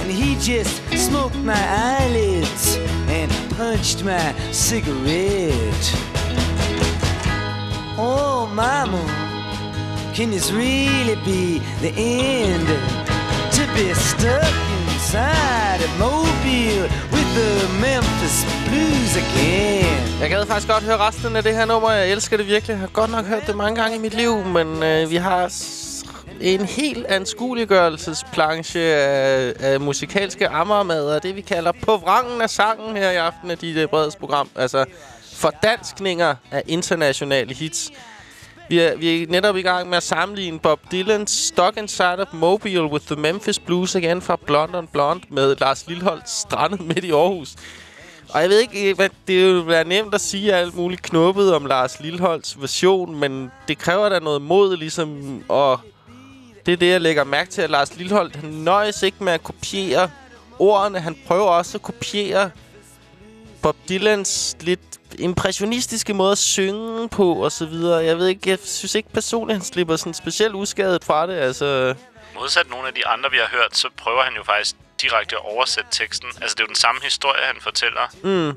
And he just smoked my eyelids and punched my cigarette. Oh, mama, can this really be the end? To be stuck outside a mobile with the Memphis Blues again. Jeg gad faktisk godt høre resten af det her nummer. Jeg elsker det virkelig. Jeg har godt nok hørt det mange gange i mit liv, men øh, vi har en helt anskueliggørelsesplanche af, af musikalske ammermader. Det vi kalder på vrangen af sangen her i aften af DJ Breds program. Altså fordanskninger af internationale hits. Vi er, vi er netop i gang med at sammenligne Bob Dylan's Stuck Inside of Mobile with the Memphis Blues igen fra Blond on Blond med Lars Lilholdt strandet midt i Aarhus. Og jeg ved ikke, øh, hvad, det vil være nemt at sige alt muligt knuppet om Lars Lilholds version, men det kræver da noget mod, ligesom, og det er det, jeg lægger mærke til, at Lars Lilholdt, han nøjes ikke med at kopiere ordene, han prøver også at kopiere Bob Dylans lidt impressionistiske måde at synge på, og så videre. Jeg ved ikke, jeg synes ikke personligt, han slipper sådan specielt uskadet fra det, altså... Modsat nogle af de andre, vi har hørt, så prøver han jo faktisk direkte at oversætte teksten. Altså, det er jo den samme historie, han fortæller. Mm,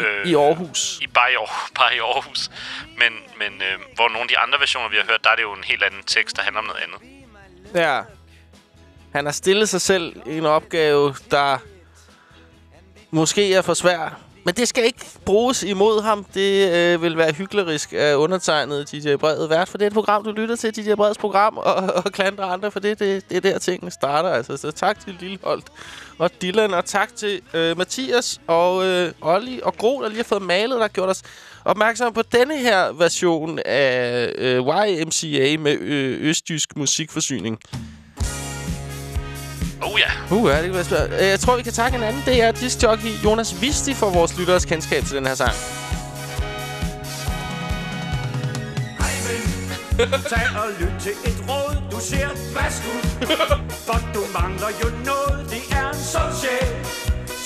Øh, I Aarhus. I, bare, i Aarhus, bare i Aarhus. Men, men øh, hvor nogle af de andre versioner, vi har hørt, der er det jo en helt anden tekst, der handler om noget andet. Ja. Han har stillet sig selv en opgave, der måske er for svær. Men det skal ikke bruges imod ham. Det øh, vil være hyklerisk af undertegnet DJ Bred vært for det er et program, du lytter til, DJ Breds program, og, og klandre andre for det. Det, det er der, tingene starter. Altså. Så tak til Lilleholdt og Dylan, og tak til øh, Mathias og øh, Olli og Gro, der lige har fået malet, der har gjort os opmærksom på denne her version af øh, YMCA med øh, østjysk musikforsyning. Oh ja. Uh, ja, det kan være svært. Øh, Jeg tror, vi kan takke en anden. Det er discjockey Jonas Visti for vores lytteres kendskab til den her sang. Tag og lyt til et råd, du ser værsgo For du mangler jo noget, det er en sund sjæl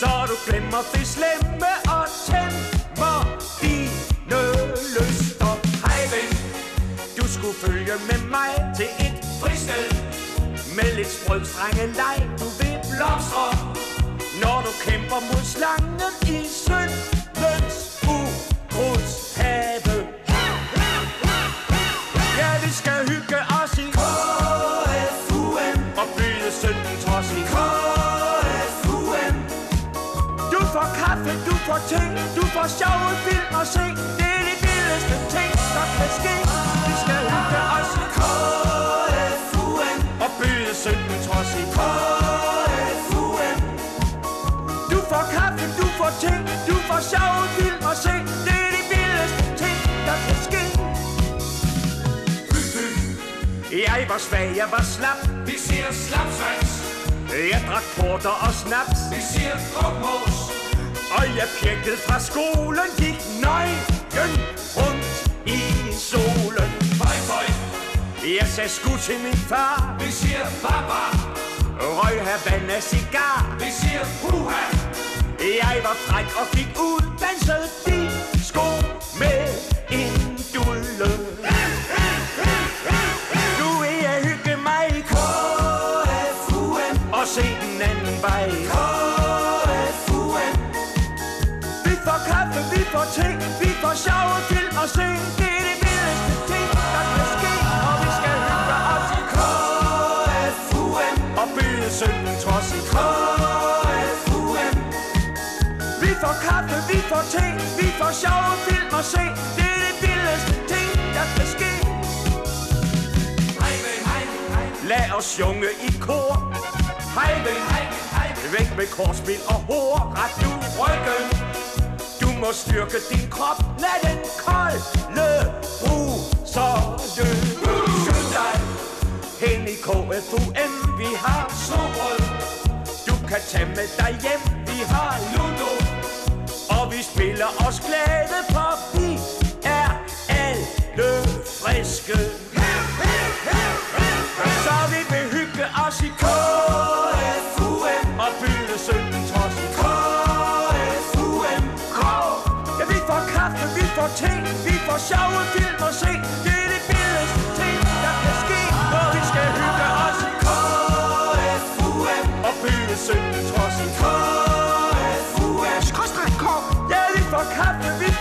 Så du glemmer det slemme og tænder dine lyster Hej ven, du skulle følge med mig til et fristed med lidt sprød strenge leg, du vil blomstre Når du kæmper mod slangen i syndens ukrudshave Ja, vi skal hygge os i KFUM Og byde synden trods i KFUM Du får kaffe, du får du får sjove film og se. Du får sjove film og se. Det er de vildeste ting, der kan ske. Jeg var svag, jeg var slap. Vi siger slapsvans Jeg drak porter og snaps. Vi siger drukmås Og jeg pjekkede fra skolen Gik nøgen rundt i solen. Føj, føj. Jeg sagde sku til min far. Vi siger baba Røg her vand af cigar. Vi siger puha jeg var fræk og fik uddanset de sko med en dulle nu vil jeg hygge mig i KFUM Og se får te Vi får sjove film og se. Det er det vildeste ting, der kan ske. Lad os junge i kor. Hej hej Væk med korspil og hår. Ret du ryggen Du må styrke din krop. Lad den kolde dø. Skynd dig. Hen i KFUM Vi har snobrød. Du kan tage med dig hjem. Vi har ludo og vi spiller os glade på bil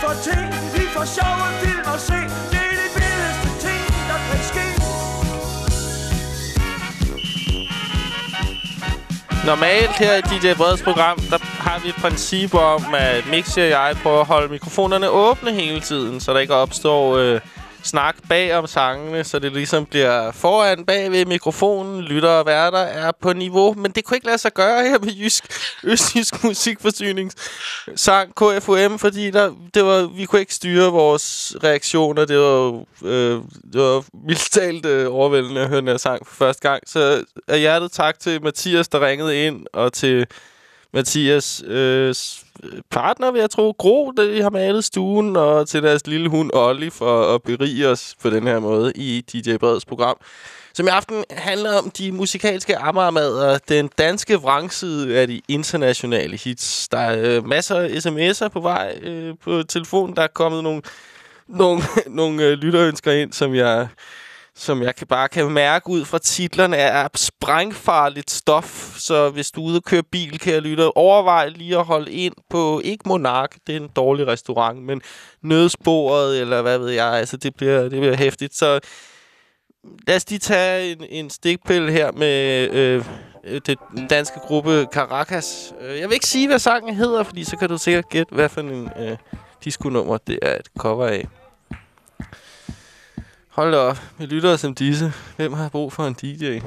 for ting Vi får sjove film at se. Det er de vildeste ting, der kan ske. Normalt her i DJ Breds program, der har vi et princip om, at Mixi og jeg prøver at holde mikrofonerne åbne hele tiden, så der ikke opstår øh, snak bag om sangene, så det ligesom bliver foran bag ved mikrofonen. Lytter og værter er på niveau, men det kunne ikke lade sig gøre her med Jysk, Østjysk Musikforsynings sang KFUM, fordi der, det var, vi kunne ikke styre vores reaktioner. Det var, øh, det var mildt talt øh, overvældende at høre den her sang for første gang. Så af hjertet tak til Mathias, der ringede ind, og til Mathias øh, partner, vil jeg tro, Gro, der de har malet stuen, og til deres lille hund Olli for at berige os på den her måde i DJ Breds program. Som i aften handler om de musikalske Amagermadder, den danske vrangside af de internationale hits. Der er øh, masser af sms'er på vej øh, på telefonen. Der er kommet nogle, nogle, nogle øh, lytterønsker ind, som jeg som jeg kan bare kan mærke ud fra titlerne, er sprængfarligt stof. Så hvis du er ude og køre bil, kan jeg lytte, overvej lige at holde ind på, ikke Monark, det er en dårlig restaurant, men nødsporet, eller hvad ved jeg, altså det bliver, det bliver hæftigt. Så lad os lige tage en, en stikpille her med øh, øh det danske gruppe Caracas. Øh, jeg vil ikke sige, hvad sangen hedder, fordi så kan du sikkert gætte, hvad for en øh, disco-nummer det er et cover af. Hold da op, vi lytter som disse. Hvem har brug for en DJ?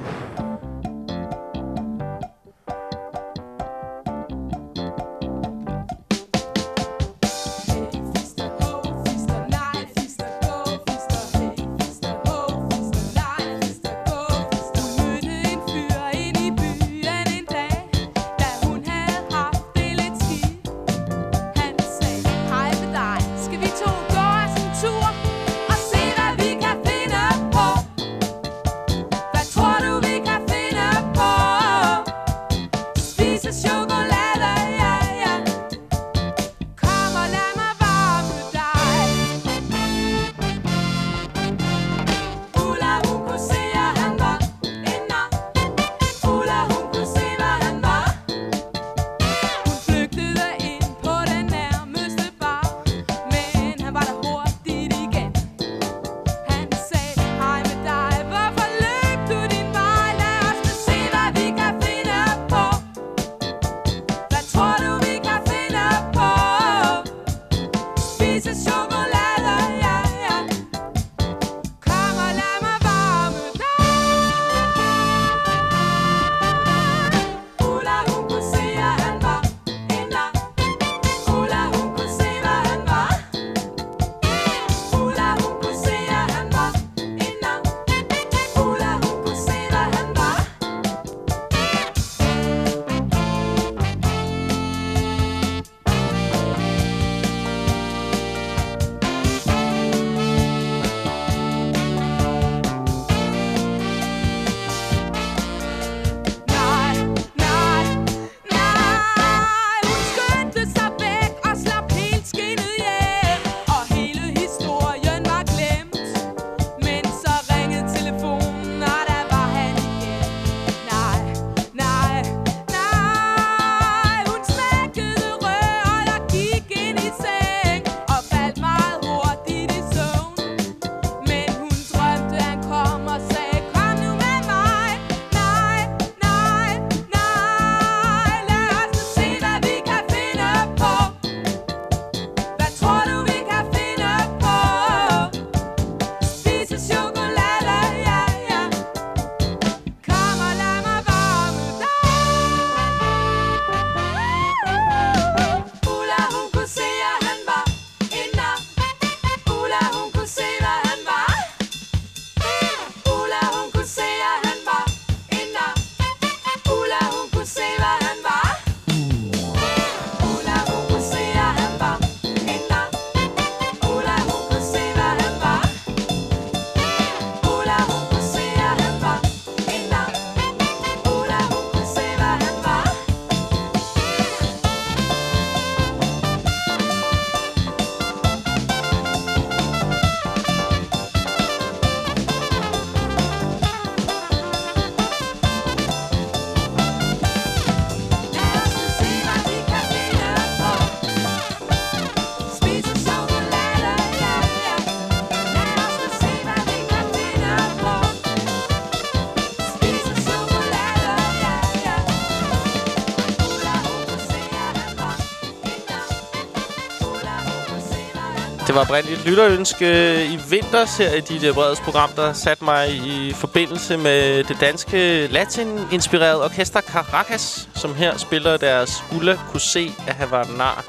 Var oprindeligt et lytterønske i vinters her i DJ øh, Breds program, der satte mig i forbindelse med det danske latin-inspirerede orkester Caracas, som her spiller deres Ulla kunne se, at han var nar.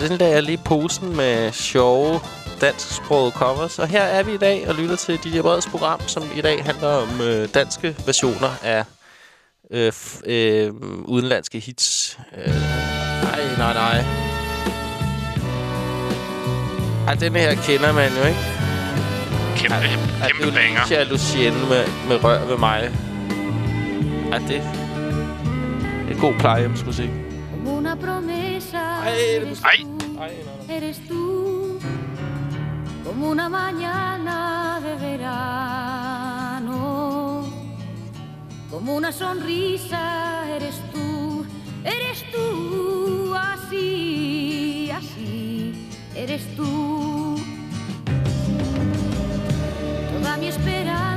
Så den lagde jeg lige posen med sjove dansksprogede covers. Og her er vi i dag og lytter til DJ øh, Breds program, som i dag handler om øh, danske versioner af øh, øh, udenlandske hits. Øh, nej, nej, nej. Ej, den her kender man jo, ikke? Kæmpe, Ej, kæmpe det er banger. jo Lucia Lucienne med, med rør ved mig. Ej, det det er god plejehjemsmusik. Como una promesa Ay, eres Ay. tú, eres tú, como una mañana de verano, como una sonrisa eres tú, eres tú, así, eres tú. Toda mi esperanza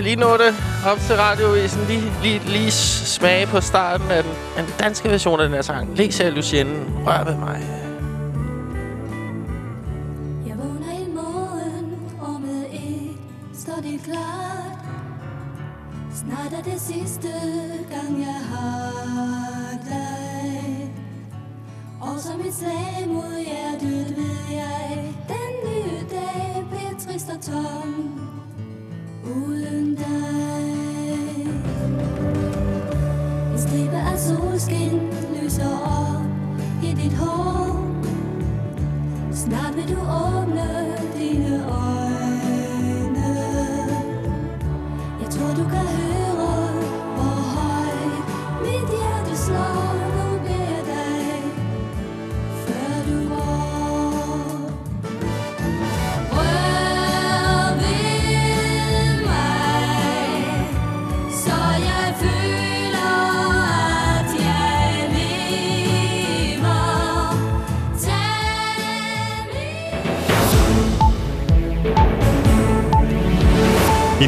kan lige nå det op til radiovisen. Lige, lige, lige smage på starten af den, af den danske version af den her sang. Læs her, Lucienne. Rør ved mig. Jeg vågner i morgen, og med et står det klart. Snart er det sidste gang, jeg har dig. Og som et slag mod hjertet ved jeg, den nye dag bliver trist og tom.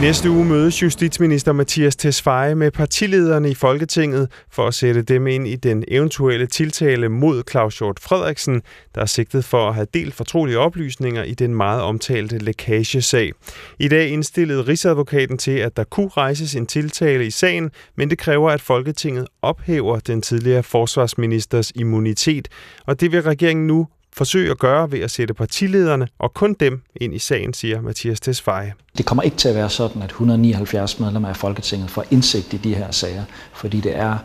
Næste uge mødes justitsminister Mathias Tesfaye med partilederne i Folketinget for at sætte dem ind i den eventuelle tiltale mod Claus Hjort Frederiksen, der er sigtet for at have delt fortrolige oplysninger i den meget omtalte lækagesag. I dag indstillede Rigsadvokaten til, at der kunne rejses en tiltale i sagen, men det kræver, at Folketinget ophæver den tidligere forsvarsministers immunitet, og det vil regeringen nu forsøge at gøre ved at sætte partilederne og kun dem ind i sagen, siger Mathias Tesfaye. Det kommer ikke til at være sådan, at 179 medlemmer af Folketinget får indsigt i de her sager, fordi det er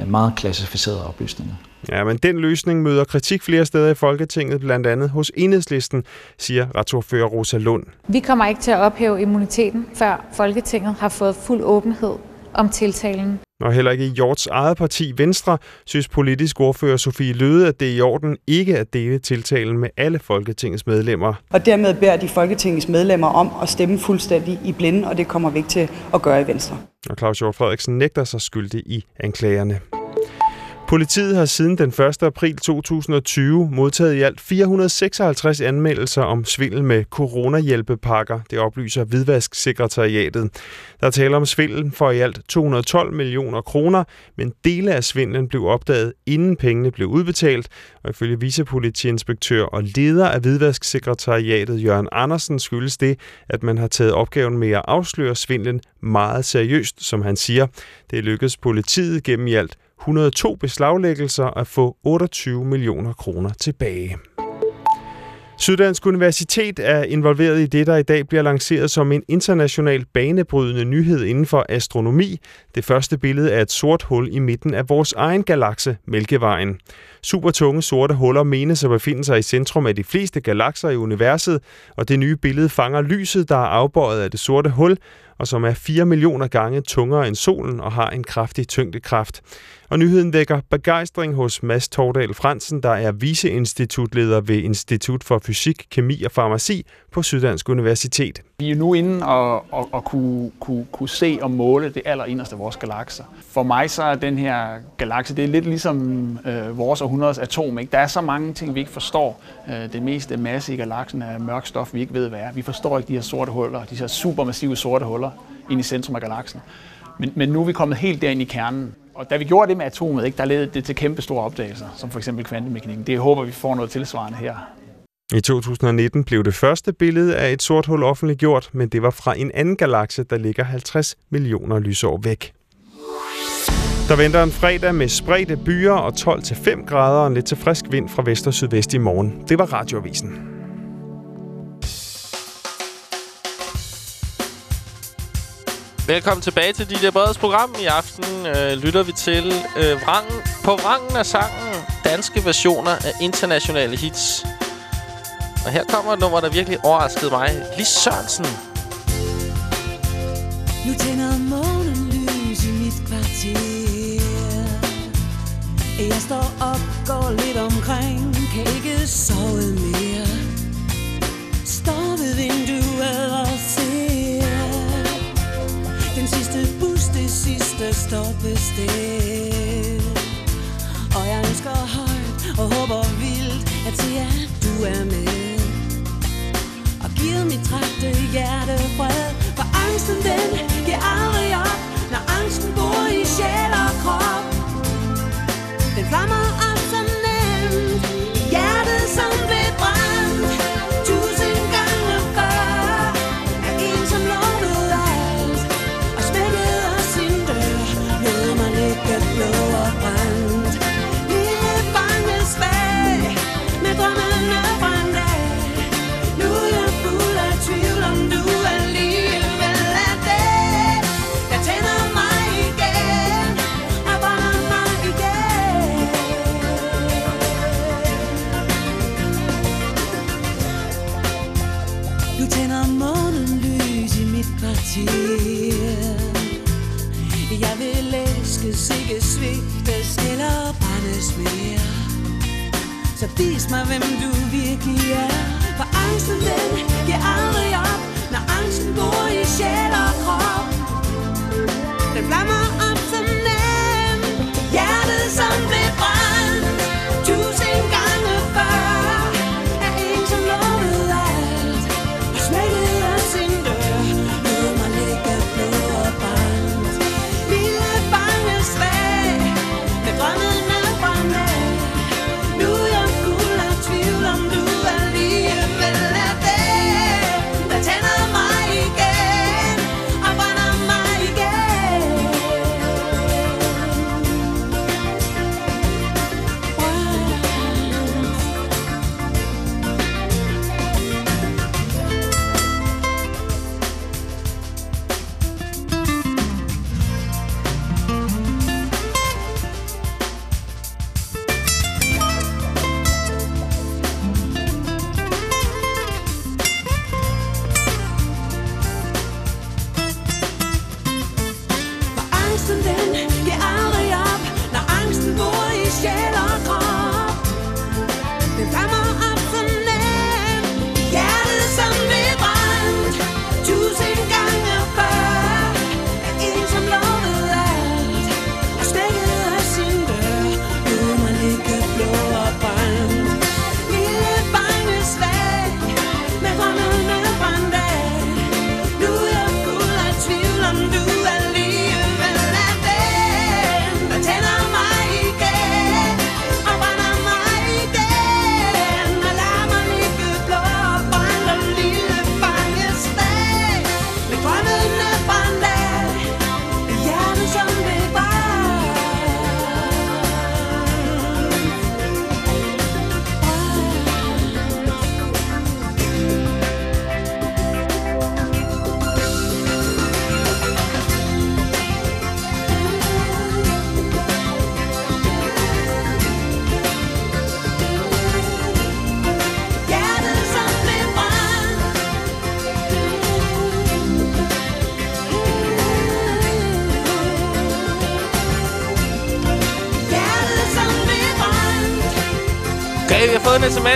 øh, meget klassificerede oplysninger. Ja, men den løsning møder kritik flere steder i Folketinget, blandt andet hos Enhedslisten, siger retsordfører Rosa Lund. Vi kommer ikke til at ophæve immuniteten, før Folketinget har fået fuld åbenhed om tiltalen. Og heller ikke i Hjorts eget parti, Venstre, synes politisk ordfører Sofie Løde, at det er i orden ikke at dele tiltalen med alle Folketingets medlemmer. Og dermed beder de Folketingets medlemmer om at stemme fuldstændig i blinde, og det kommer vi ikke til at gøre i Venstre. Og Claus Hjort Frederiksen nægter sig skyldig i anklagerne. Politiet har siden den 1. april 2020 modtaget i alt 456 anmeldelser om svindel med coronahjælpepakker, det oplyser Hvidvasksekretariatet. Der taler om svindel for i alt 212 millioner kroner, men dele af svindlen blev opdaget, inden pengene blev udbetalt, og ifølge vicepolitiinspektør og leder af Hvidvasksekretariatet Jørgen Andersen skyldes det, at man har taget opgaven med at afsløre svindlen meget seriøst, som han siger. Det lykkedes politiet gennem i alt 102 beslaglæggelser at få 28 millioner kroner tilbage. Syddansk Universitet er involveret i det, der i dag bliver lanceret som en international banebrydende nyhed inden for astronomi. Det første billede er et sort hul i midten af vores egen galakse, Mælkevejen. Supertunge sorte huller menes at befinde sig i centrum af de fleste galakser i universet, og det nye billede fanger lyset, der er afbøjet af det sorte hul, og som er 4 millioner gange tungere end solen og har en kraftig tyngdekraft. Og nyheden vækker begejstring hos Mads Tordal Fransen, der er viceinstitutleder ved Institut for Fysik, Kemi og Farmaci på Syddansk Universitet. Vi er nu inde og, og, og kunne, kunne, kunne se og måle det allerinderste af vores galakser. For mig så er den her galakse, det er lidt ligesom øh, vores århundredes atom. Ikke? Der er så mange ting, vi ikke forstår. Øh, det meste masse i galaksen er mørk stof, vi ikke ved, hvad er. Vi forstår ikke de her sorte huller, de her supermassive sorte huller ind i centrum af galaksen. Men, men nu er vi kommet helt derind i kernen. Og da vi gjorde det med atomet, ikke, der ledte det til kæmpe store opdagelser, som for eksempel kvantemekanikken. Det håber vi får noget tilsvarende her. I 2019 blev det første billede af et sort hul offentliggjort, men det var fra en anden galakse, der ligger 50 millioner lysår væk. Der venter en fredag med spredte byer og 12-5 grader og en lidt til frisk vind fra vest og sydvest i morgen. Det var Radioavisen. Velkommen tilbage til DJ Breds program. I aften øh, lytter vi til øh, vrangen, på vrangen af sangen danske versioner af internationale hits. Og her kommer et nummer, der virkelig overraskede mig. Lis Sørensen. Nu tænder månen lys i mit kvarter. Jeg står op, går lidt omkring Kan ikke sove mere. Står ved vinduet og ser. Den sidste bus, det sidste stoppested. Og jeg ønsker højt og håber vildt At se, at du er med givet mit trætte hjerte fred. For angsten den giver aldrig op Når angsten bor i sjæl og krop. Den flammer vis mig, hvem du virkelig er. For angsten den giver aldrig op Når angsten går i sjæl og krop. Den flammer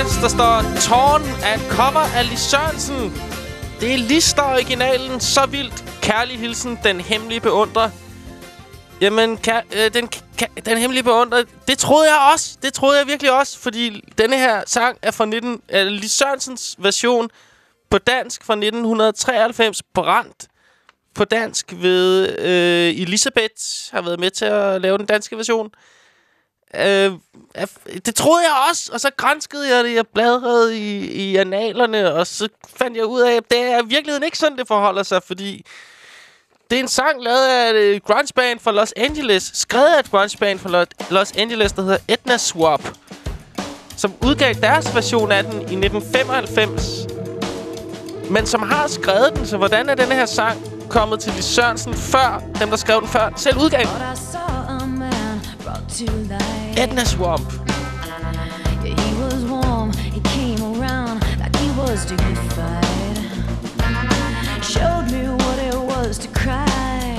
fået der står Tårn af cover af Lis Sørensen. Det er Lister originalen. Så vildt. Kærlig hilsen, den hemmelige beundrer. Jamen, kan, øh, den, kan, den hemmelige beundrer, det troede jeg også. Det troede jeg virkelig også, fordi denne her sang er fra 19, øh, Lis Sørensens version på dansk fra 1993, brændt på dansk ved øh, Elisabeth, har været med til at lave den danske version. Øh, det troede jeg også, og så grænskede jeg det, jeg bladrede i, i analerne, og så fandt jeg ud af, at det er i virkeligheden ikke sådan, det forholder sig, fordi det er en sang lavet af et øh, grunge band fra Los Angeles, skrevet af et grunge band fra Los Angeles, der hedder Etna Swap, som udgav deres version af den i 1995, men som har skrevet den, så hvordan er denne her sang kommet til Lis Sørensen før dem, der skrev den før, selv udgav den? To life. Etna Swamp. Yeah, he was warm. He came around like he was dignified. Showed me what it was to cry.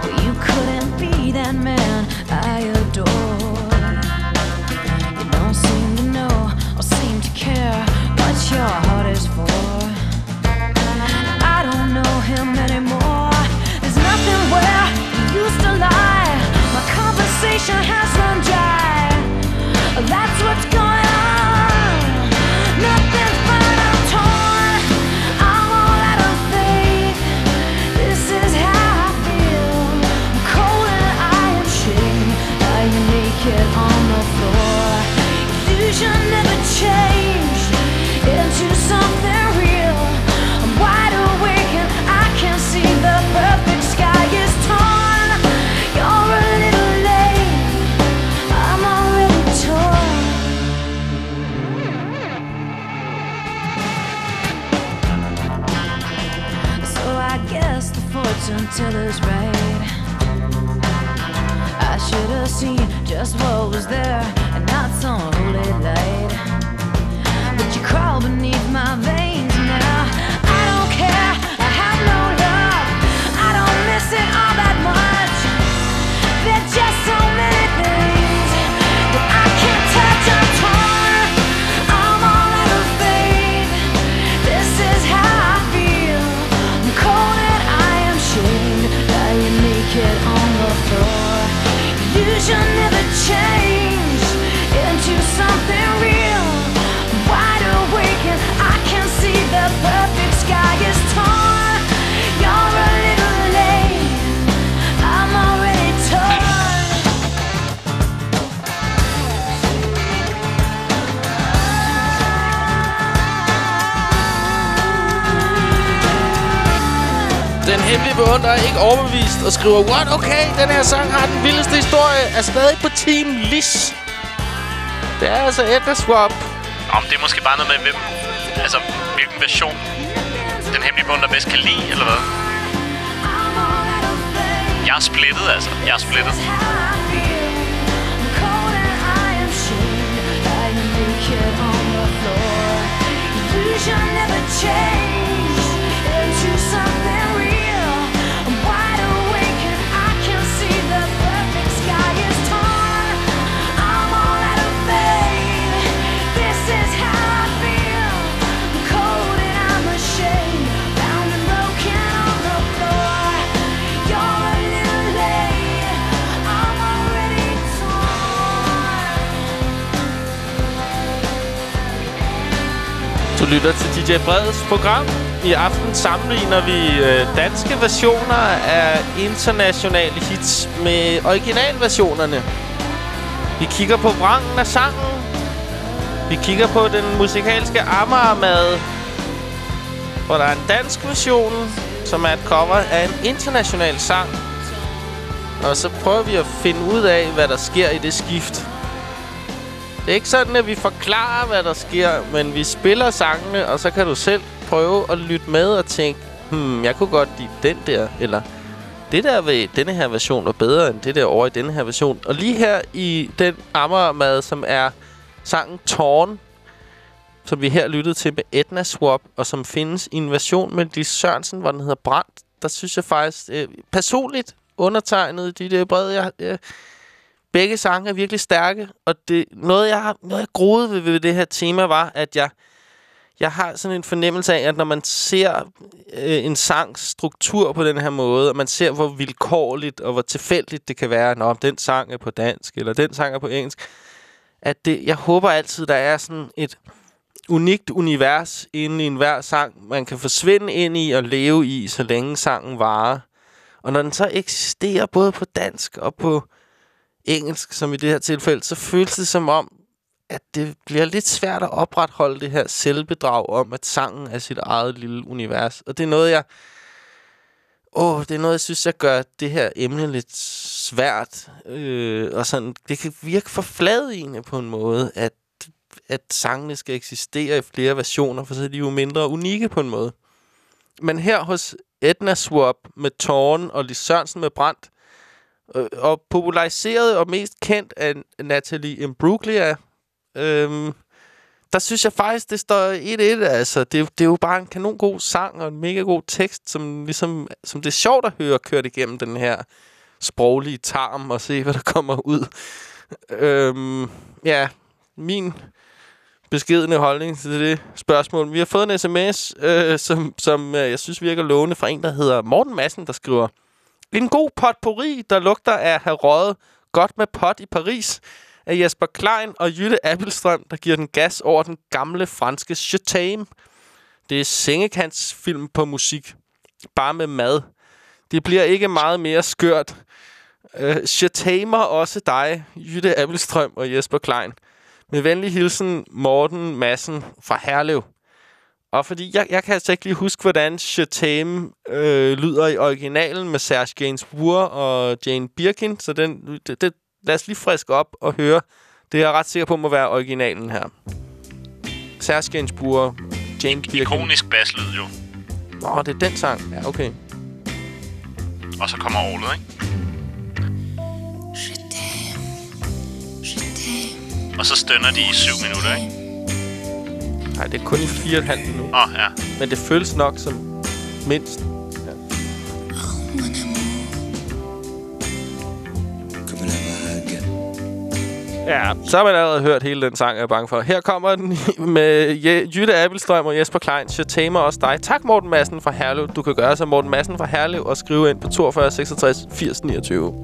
But you couldn't be that man I adored. You don't seem to know or seem to care what your heart is for. I don't know him sure has the it's right. I should have seen just what was there and not some holy light. Beundrer er ikke overbevist og skriver, What? Okay, den her sang har den vildeste historie. Er stadig på Team Lis. Det er altså Edna Swap. Om det er måske bare noget med, hvem, altså, hvilken version den hemmelige beundrer bedst kan lide, eller hvad? Jeg er splittet, altså. Jeg er splittet. Cold and I am lytter til DJ Breds program. I aften sammenligner vi øh, danske versioner af internationale hits med originalversionerne. Vi kigger på vrangen af sangen. Vi kigger på den musikalske Amagermad, hvor der er en dansk version, som er et cover af en international sang. Og så prøver vi at finde ud af, hvad der sker i det skift. Det er ikke sådan, at vi forklarer, hvad der sker, men vi spiller sangene, og så kan du selv prøve at lytte med og tænke, hmm, jeg kunne godt lide den der, eller det der ved denne her version var bedre end det der over i denne her version. Og lige her i den Amagermad, som er sangen Torn, som vi her lyttede til med Etna Swap, og som findes i en version med Lis Sørensen, hvor den hedder Brandt. Der synes jeg faktisk, øh, personligt undertegnet de der brede, jeg, jeg, begge sange er virkelig stærke, og det, noget, jeg har noget, jeg groede ved, ved det her tema, var, at jeg, jeg har sådan en fornemmelse af, at når man ser øh, en sangs struktur på den her måde, og man ser, hvor vilkårligt og hvor tilfældigt det kan være, når den sang er på dansk, eller den sang er på engelsk, at det, jeg håber altid, der er sådan et unikt univers inde i enhver sang, man kan forsvinde ind i og leve i, så længe sangen varer. Og når den så eksisterer både på dansk og på engelsk, som i det her tilfælde, så føles det som om, at det bliver lidt svært at opretholde det her selvbedrag om, at sangen er sit eget lille univers. Og det er noget, jeg... Åh, det er noget, jeg synes, jeg gør det her emne lidt svært. Øh, og sådan, det kan virke for fladende på en måde, at, at sangene skal eksistere i flere versioner, for så er de jo mindre unikke på en måde. Men her hos Edna Swap med Tårn og Lis Sørensen med Brandt, Øh, og populariseret og mest kendt af Natalie Imbruglia, øhm, der synes jeg faktisk, det står 1-1. Altså, det, det er jo bare en kanon god sang og en mega god tekst, som, ligesom, som det er sjovt at høre kørt igennem den her sproglige tarm og se, hvad der kommer ud. Øhm, ja, min beskedende holdning til det spørgsmål. Vi har fået en sms, øh, som, som øh, jeg synes virker lovende fra en, der hedder Morten Madsen, der skriver en god potpourri, der lugter af at have røget godt med pot i Paris, af Jesper Klein og Jytte Appelstrøm, der giver den gas over den gamle franske Chetame. Det er sengekantsfilm på musik. Bare med mad. Det bliver ikke meget mere skørt. Øh, uh, Chetamer også dig, Jytte Appelstrøm og Jesper Klein. Med venlig hilsen, Morten Madsen fra Herlev. Og fordi jeg, jeg kan altså ikke lige huske, hvordan Chetame øh, lyder i originalen med Serge Gainsbourg og Jane Birkin. Så den, det, det, lad os lige friske op og høre. Det er jeg ret sikker på må være originalen her. Serge Gainsbourg, Jane Birkin. Ikonisk basslyd jo. Nå, det er den sang. Ja, okay. Og så kommer året, ikke? Og så stønner de i syv minutter, ikke? Nej, det er kun i fire og et halvt minut. Åh, oh, ja. Men det føles nok som mindst. Ja. Ja, så har man allerede hørt hele den sang, jeg er bange for. Her kommer den med Jytte Abelstrøm og Jesper Klein. Shatamer også dig. Tak, Morten Madsen fra Herlev. Du kan gøre som Morten Madsen fra Herlev og skrive ind på 42 66 80 29.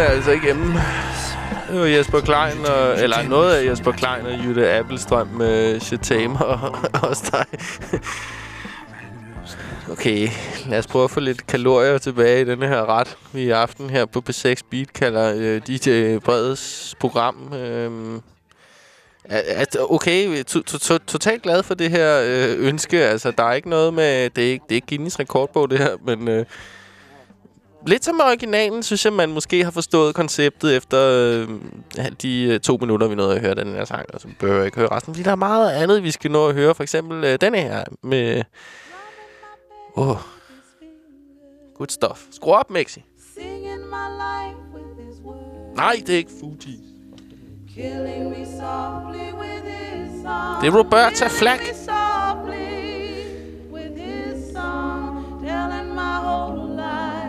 er altså ikke hjemme. Det var Jesper Klein, og, eller noget af Jesper Klein og Jytte Appelstrøm med Chatamer og også dig. Okay, lad os prøve at få lidt kalorier tilbage i denne her ret, vi i aften her på P6 Beat kalder øh, DJ Breds program. Øh, at, okay, to, to, to, totalt glad for det her øh, ønske. Altså, der er ikke noget med... Det er ikke, det er ikke Guinness rekordbog, det her, men... Øh, lidt som originalen, synes jeg, man måske har forstået konceptet efter øh, de øh, to minutter, vi nåede at høre den her sang. Og så behøver jeg ikke høre resten, fordi der er meget andet, vi skal nå at høre. For eksempel øh, denne her med... Åh. Oh. Good stuff. Skru op, Mexi. Nej, det er ikke Fuji. Det er Roberta Flack. Telling my whole life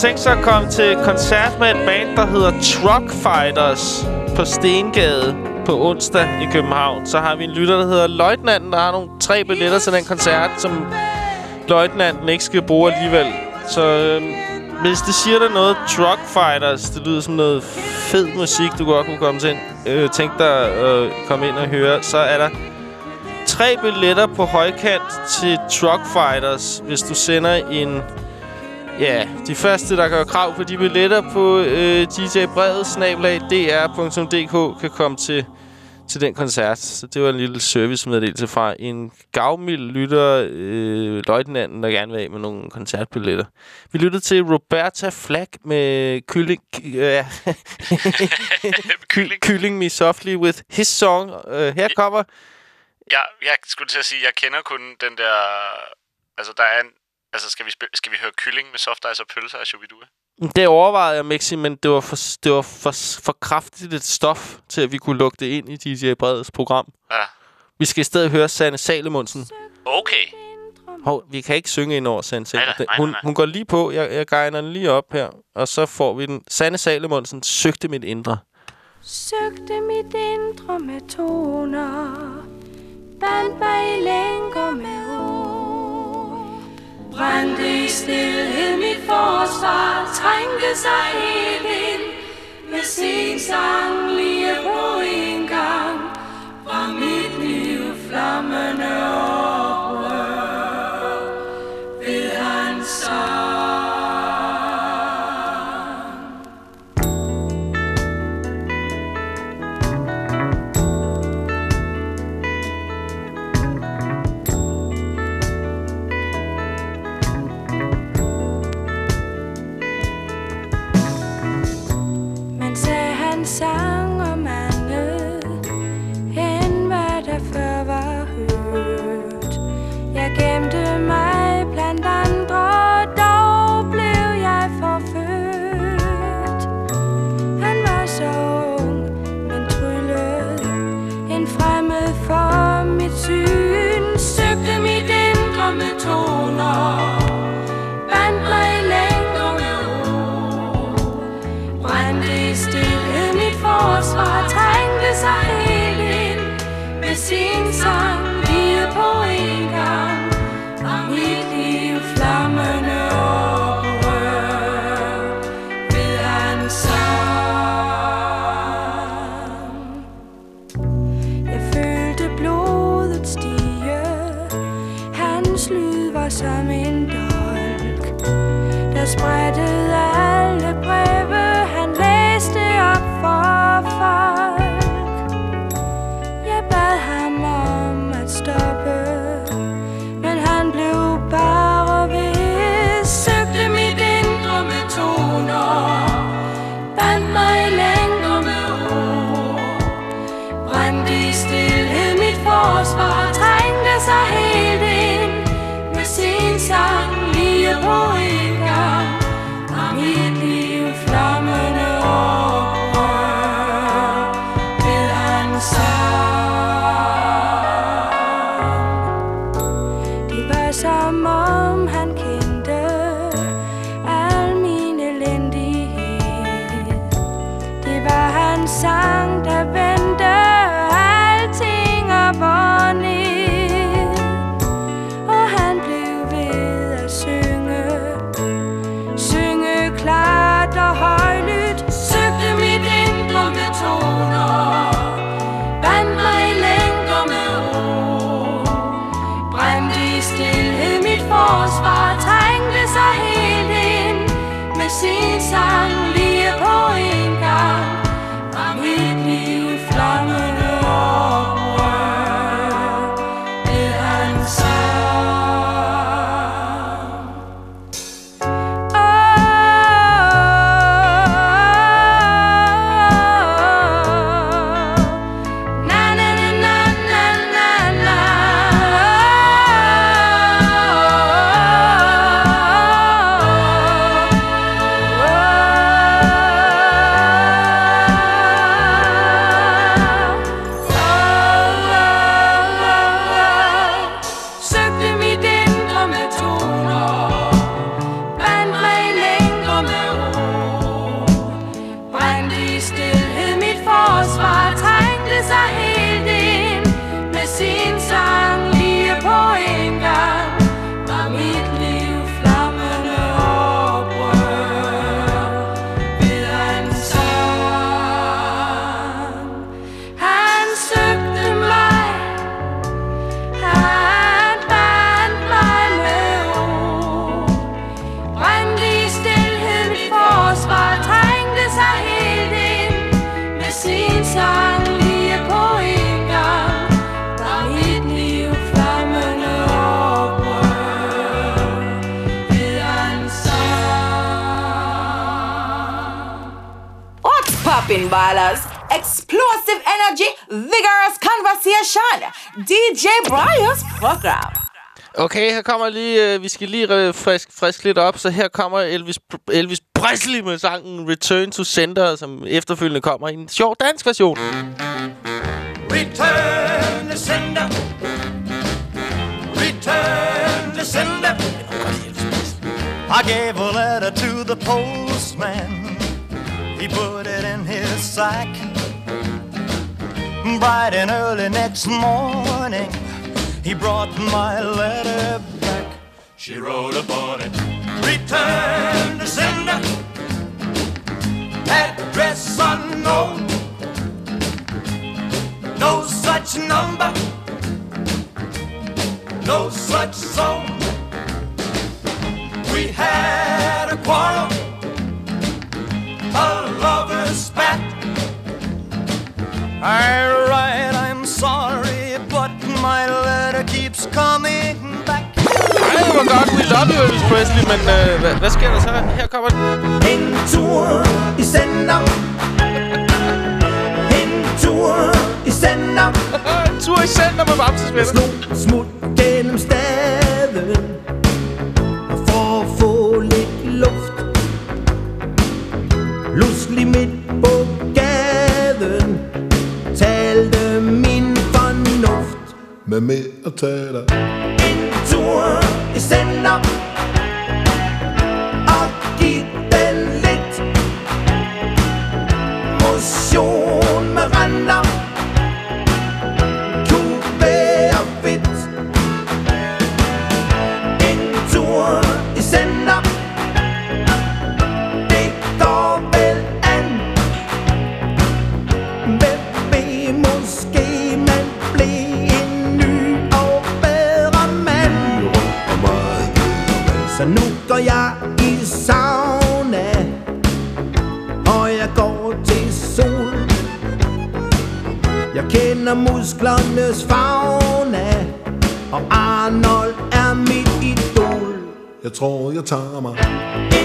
tænkt sig at komme til koncert med et band, der hedder Truck Fighters på Stengade på onsdag i København, så har vi en lytter, der hedder Løjtnanten, der har nogle tre billetter til den koncert, som Løjtnanten ikke skal bruge alligevel. Så øh, hvis det siger dig noget, Truck Fighters, det lyder som noget fed musik, du godt kunne komme til. Øh, tænk dig at øh, komme ind og høre, så er der tre billetter på højkant til Truck Fighters, hvis du sender en... Ja, de første, der gør krav på de billetter på øh, DJ Brevet, snablag, dr.dk, kan komme til, til den koncert. Så det var en lille servicemeddelelse fra en gavmild lytter, øh, løjtnanten, der gerne vil af med nogle koncertbilletter. Vi lyttede til Roberta Flack med Kylling, øh, Ky- Kylling Me Softly with his song. Øh, her kommer... Jeg, jeg skulle til at sige, jeg kender kun den der... Altså, der er en... Altså, skal vi, skal vi høre kylling med soft ice og pølser af Shubidua? Det overvejede jeg, Mixi, men det var, for, det var for, for kraftigt et stof til, at vi kunne lukke det ind i DJ Breds program. Ja. Vi skal i stedet høre Sanne Salemonsen. Okay. Hov, vi kan ikke synge ind over Sanne Nej, nej, Salemonsen. nej, Hun, nej. hun går lige på. Jeg, jeg gejner den lige op her. Og så får vi den. Sanne Salemonsen søgte mit indre. Søgte mit indre med toner Bandt mig i lænker med Brændte i stillhed mit forsvar. Trængte sig helt ind Med sin sang lige på en gang. Fra min Med sin sang Trængte DJ Brian's program. Okay, her kommer lige... Øh, vi skal lige frisk, frisk lidt op, så her kommer Elvis, Elvis Presley med sangen Return to Center, som efterfølgende kommer i en sjov dansk version. Return to sender. Return to sender. I gave a letter to the postman. He put it in his sack. Bright and early next morning, he brought my letter back. She wrote upon it, Return to sender. Address unknown. No such number. No such zone. We had a quarrel, Alright, I'm sorry, but my letter keeps coming back. Ej, hvor godt. We love you, Elvis Presley. Men øh, hvad, hvad sker der så? Her kommer den. En tur i sender. En tur i sender. en tur i sender med Bamses venner. Smut gennem staden. For at få lidt luft. Pludselig midt på fornuft. Med med at tage musklernes fauna Og Arnold er mit idol Jeg tror, jeg tager mig.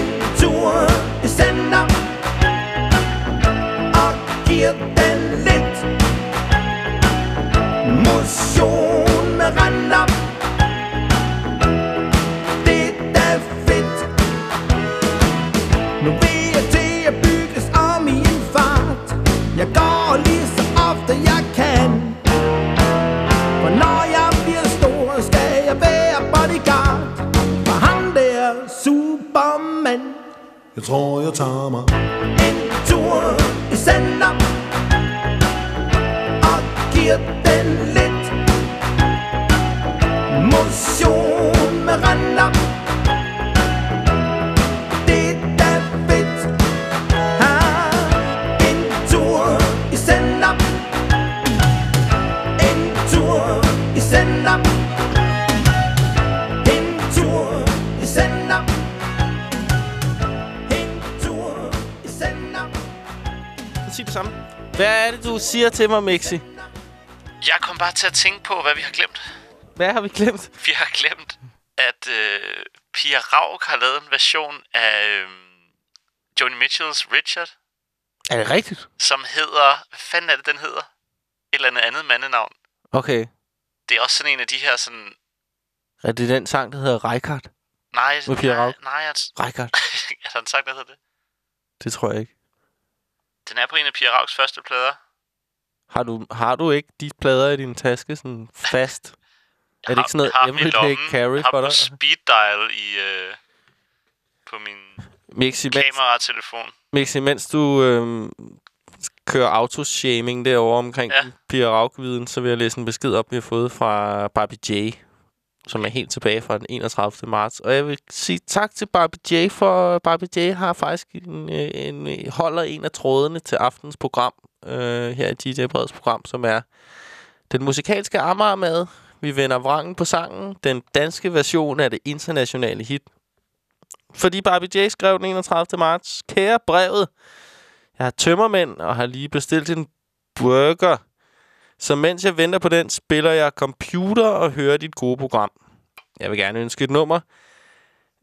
Siger til mig, Mixi? Jeg kom bare til at tænke på, hvad vi har glemt. Hvad har vi glemt? Vi har glemt, at øh, Pia Rauk har lavet en version af øh, Joni Mitchells Richard, Er det rigtigt? som hedder... Hvad fanden er det, den hedder? Et eller andet andet mandenavn. Okay. Det er også sådan en af de her sådan... Er det den sang, der hedder Reichardt? Nej, Med Pia nej, nej, jeg, er der en sang, der hedder det? Det tror jeg ikke. Den er på en af Pia Rauks første plader. Har du, har du ikke de plader i din taske sådan fast? er det ikke sådan Jeg har noget everyday carry Jeg har for dig? på speed dial i... Øh, på min Mixi, kameratelefon. Mixi, mens du øhm, kører autoshaming derovre omkring Ja. Pia Rauk-viden, så vil jeg læse en besked op, vi har fået fra Barbie J, som er helt tilbage fra den 31. marts. Og jeg vil sige tak til Barbie J, for Barbie J har faktisk en, øh, en, en, holder en af trådene til aftens program, øh, her i DJ Breds program, som er den musikalske Amager med. Vi vender vrangen på sangen, den danske version af det internationale hit. Fordi Barbie J skrev den 31. marts, kære brevet, jeg har tømmermænd og har lige bestilt en burger. Så mens jeg venter på den, spiller jeg computer og hører dit gode program. Jeg vil gerne ønske et nummer.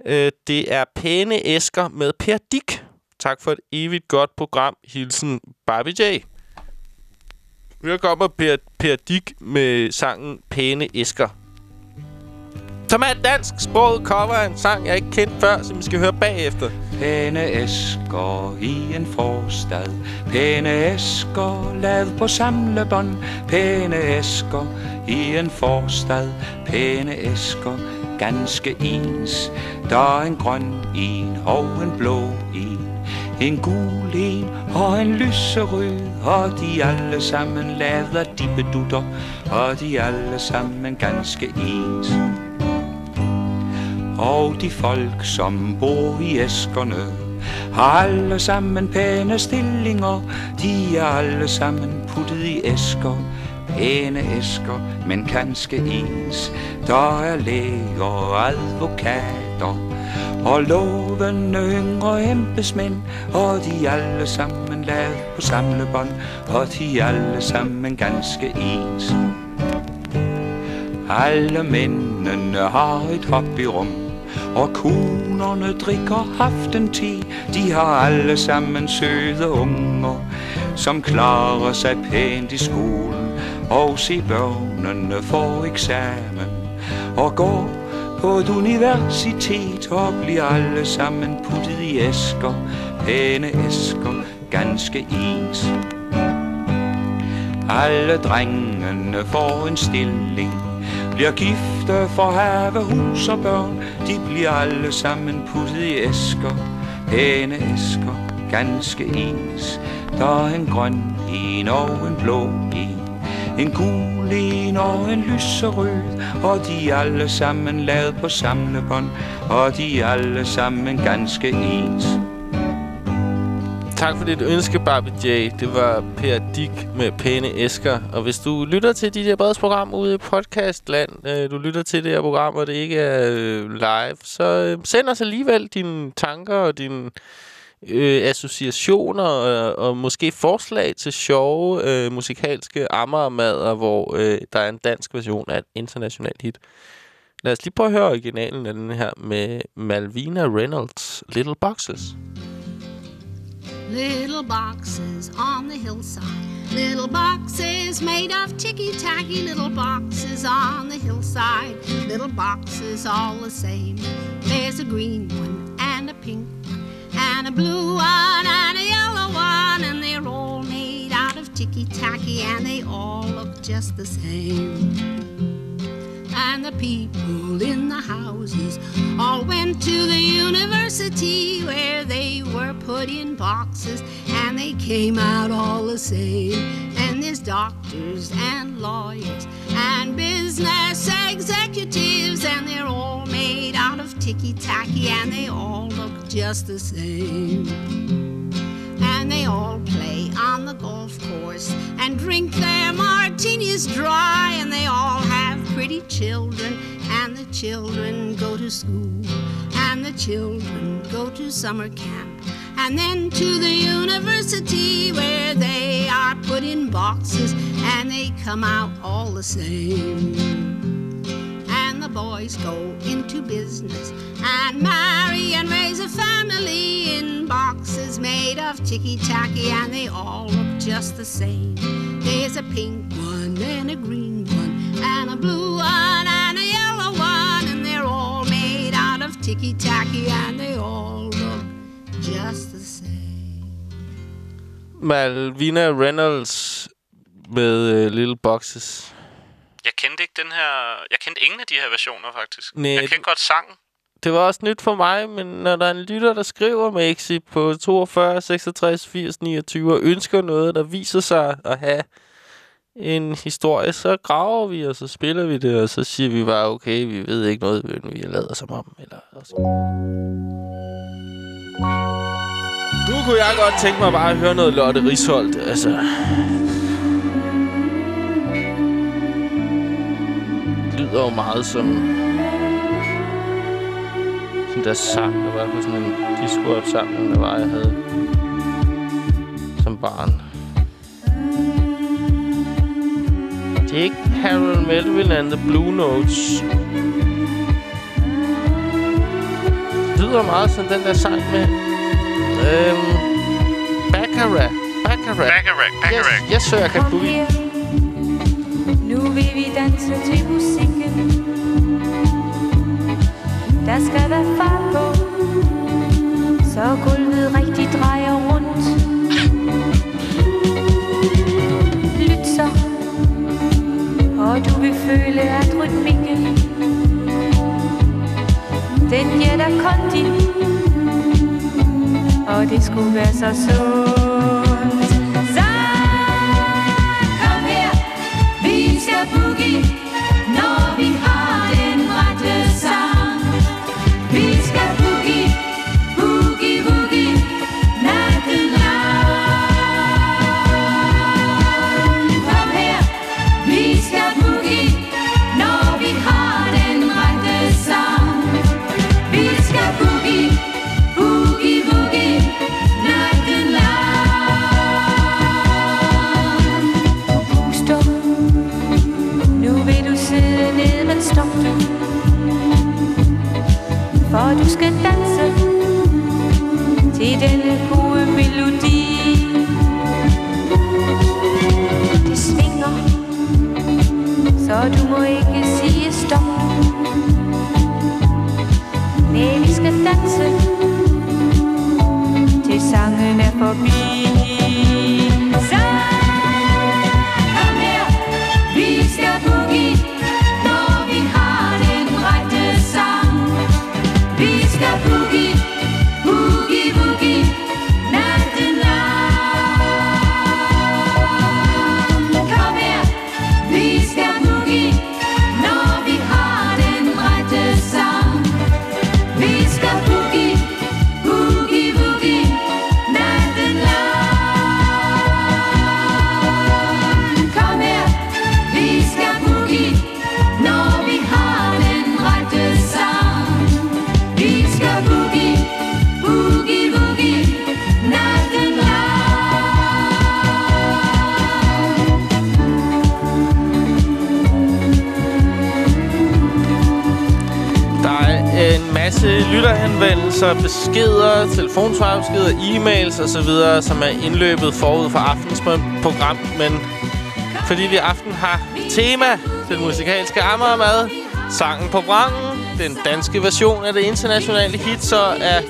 Øh, det er Pæne Æsker med Per Dick. Tak for et evigt godt program. Hilsen Barbie J. Nu kommer Per, per Dick med sangen Pæne Æsker. Som er et dansk sproget cover af en sang, jeg ikke kendte før, som vi skal høre bagefter. Pæne æsker i en forstad. Pæne æsker lavet på samlebånd. Pæne æsker i en forstad. Pæne æsker ganske ens. Der er en grøn en og en blå en. En gul en og en lyserød Og de alle sammen lader af dippedutter Og de alle sammen ganske ens og de folk, som bor i æskerne, har alle sammen pæne stillinger. De er alle sammen puttet i æsker, pæne æsker, men ganske ens. Der er læger og advokater, og lovende yngre embedsmænd, og de alle sammen lavet på samlebånd, og de alle sammen ganske ens. Alle mændene har et hobbyrum, og konerne drikker aftente. De har alle sammen søde unger, som klarer sig pænt i skolen. Og se børnene får eksamen og går på et universitet og bliver alle sammen puttet i æsker, pæne æsker, ganske ens. Alle drengene får en stilling. Bliver gifte for have hus og børn. De bliver alle sammen puttet i æsker. Pæne æsker, ganske ens. Der er en grøn en og en blå en. En gul en og en lyserød Og de alle sammen lavet på samlebånd Og de alle sammen ganske ens Tak for dit ønske, Barbie J. Det var Per Dick med pæne æsker. Og hvis du lytter til de Breds program ude i podcastland, øh, du lytter til det her program, og det ikke er øh, live, så øh, send os alligevel dine tanker og dine øh, associationer og, og måske forslag til sjove øh, musikalske ammermader, hvor øh, der er en dansk version af et internationalt hit. Lad os lige prøve at høre originalen af den her med Malvina Reynolds, Little Boxes. Little boxes on the hillside. Little boxes made of ticky tacky. Little boxes on the hillside. Little boxes all the same. There's a green one and a pink and a blue one and a yellow one. And they're all made out of ticky tacky and they all look just the same. And the people in the houses all went to the university where they were put in boxes and they came out all the same. And there's doctors and lawyers and business executives and they're all made out of ticky tacky and they all look just the same and they all play on the golf course and drink their martinis dry. And they all have pretty children and the children go to school and the children go to summer camp and then to the university where they are put in boxes and they come out all the same the boys go into business and marry and raise a family in boxes made of ticky tacky and they all look just the same. There's a pink one and a green one and a blue one and a yellow one and they're all made out of ticky tacky and they all look just the same. Malvina Reynolds med uh, Little Boxes. Jeg kendte ikke den her... Jeg kendte ingen af de her versioner, faktisk. Nej, jeg kendte godt sangen. Det var også nyt for mig, men når der er en lytter, der skriver Maxi på 42, 66, 80, 29 og ønsker noget, der viser sig at have en historie, så graver vi, og så spiller vi det, og så siger vi bare, okay, vi ved ikke noget, men vi lavet som om. Eller også. Nu kunne jeg godt tænke mig bare at høre noget Lotte Risholdt, altså. Lyder jo meget som som der sang, der var på sådan en disco-opsamling, der var, jeg havde som barn. Det er ikke Harold Melvin and the Blue Notes. Det lyder meget som den der sang med Øhm, Baccarat. Baccarat. Baccarat. Baccarat. Yes, yes sir, jeg kan Kom boogie her, nu vil vi danse til musikken. Der skal være fart på, så gulvet rigtig drejer rundt. Lyt så, og du vil føle, at rytmikken, den giver dig kondi. Og det skulle være så sundt. Boogie, skal danse til denne gode melodi. Det svinger, så du må ikke sige stop. Nej, vi skal danse til sangen er forbi. Lytterhenvendelser, beskeder, telefonsvarbeskeder, e-mails osv., som er indløbet forud for aftens program. Men fordi vi i aften har tema, den musikalske Amagermad, sangen på brangen, den danske version af det internationale hit, så er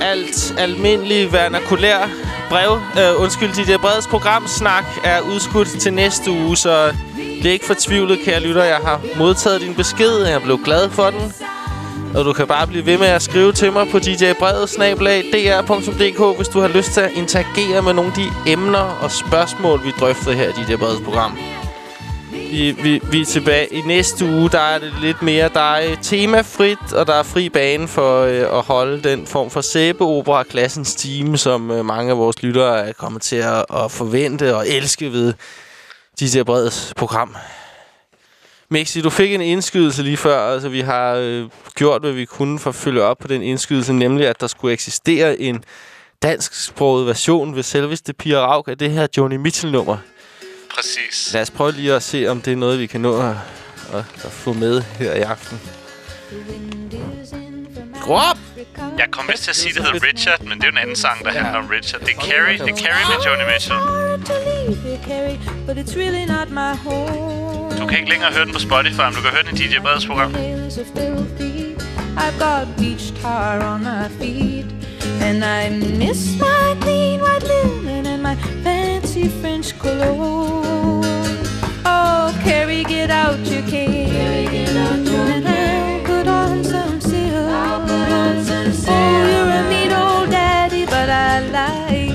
alt almindelig vernakulær brev, øh, undskyld, de der breds programsnak er udskudt til næste uge, så det er ikke fortvivlet, kære lytter. Jeg har modtaget din besked, jeg blev glad for den. Og du kan bare blive ved med at skrive til mig på djbrevet-dr.dk, hvis du har lyst til at interagere med nogle af de emner og spørgsmål, vi drøftede her i DJ Breds program. Vi, vi, vi er tilbage i næste uge. Der er det lidt mere. Der er øh, temafrit, og der er fri bane for øh, at holde den form for sæbeopera klassens time, som øh, mange af vores lyttere er kommet til at, at forvente og elske ved DJ Breds program. Mixi, du fik en indskydelse lige før. Altså, vi har øh, gjort, hvad vi kunne for at følge op på den indskydelse, nemlig at der skulle eksistere en dansksproget version ved selveste Pia Rauk af det her Joni Mitchell-nummer. Præcis. Lad os prøve lige at se, om det er noget, vi kan nå at, at, at få med her i aften. Skru op! Jeg kom vist til at sige, at det hedder Richard, men det er jo en anden sang, der handler om Richard. Det er Carrie, det er Carrie med Joni Mitchell. But it's really not my home. Du kan ikke længere høre den på Spotify, men du kan høre den i DJ Breds program. I've got beach tar on my feet. And I miss my clean white linen and my fancy French cologne. Oh, Carrie, get out your cane. And I'll put on some silk. Oh, you're a neat old daddy, but I like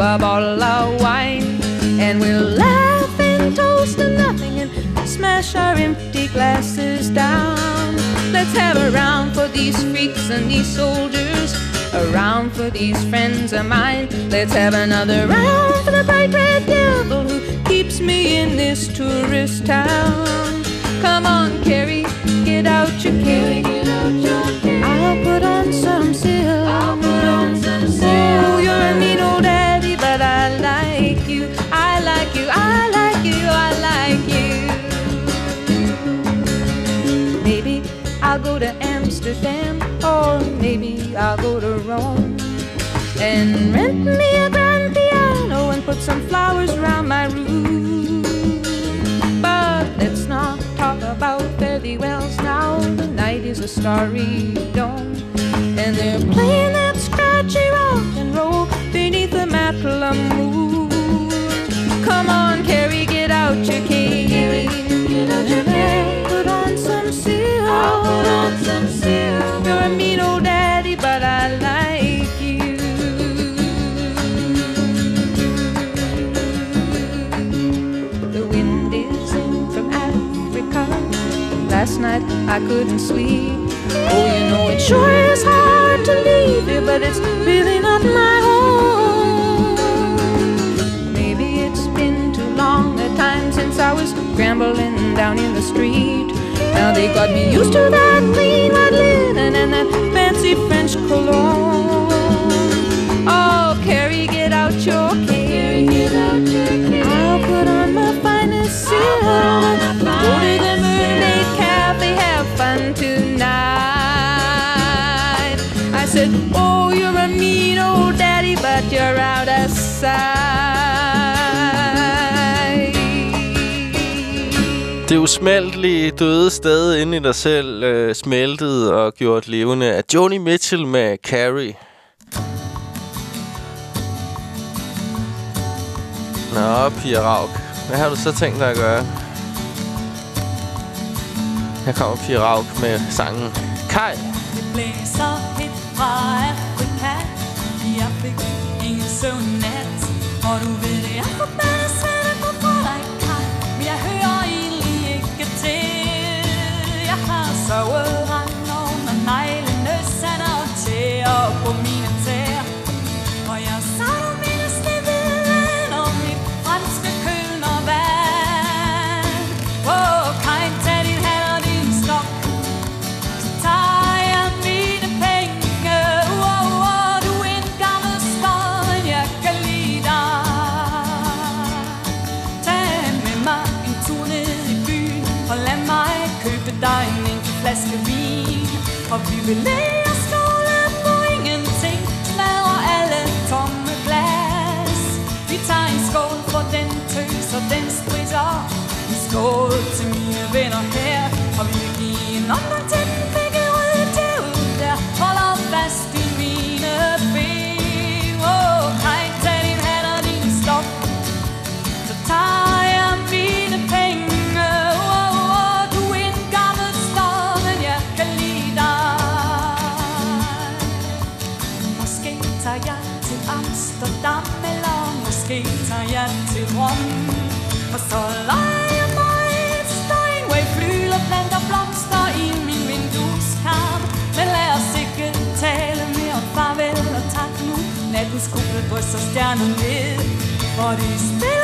a bottle of wine. And we'll laugh and toast to nothing and smash our empty glasses down. Let's have a round for these freaks and these soldiers. A round for these friends of mine. Let's have another round for the bright red devil who keeps me in this tourist town. Come on, Carrie, get out your cane. I'll put on some silk. Oh, you're a neat old daddy, I like you. I like you, I like you, I like you. Maybe I'll go to Amsterdam, or maybe I'll go to Rome. And rent me a grand piano and put some flowers around my room. But let's not talk about fairly wells now. The night is a starry dawn and they're playing that scratchy rock and roll beneath the Macklemore moon. Come on, Carrie, get out your cane. Put on some silk. I'll put on some silk. You're a mean old daddy, but I like you. The wind is in from Africa. Last night I couldn't sleep. Oh, you know it sure is hard to leave you, but it's really not my home. Maybe it's been too long a time since I was scrambling down in the street. Now they got me used to that clean white linen and that fancy French cologne. Oh, you're a mean old daddy, but you're out of sight. Det usmeltelige døde sted inde i dig selv øh, smeltet og gjort levende af Joni Mitchell med Carrie. Nå, Pia Rauk. Hvad har du så tænkt dig at gøre? Her kommer Pia Rauk med sangen Kai. Det blæser helt fra Afrika Jeg fik ingen søvn nat Og du ved det. Er forbandet svært at gå fra dig, Kai Men jeg hører egentlig ikke til. Jeg har sovet vi vil lære på ingenting. Smadrer alle tomme glas. Vi tager en skål for den tøs og den spritter En skål til mine venner. her drysser stjernen ned For de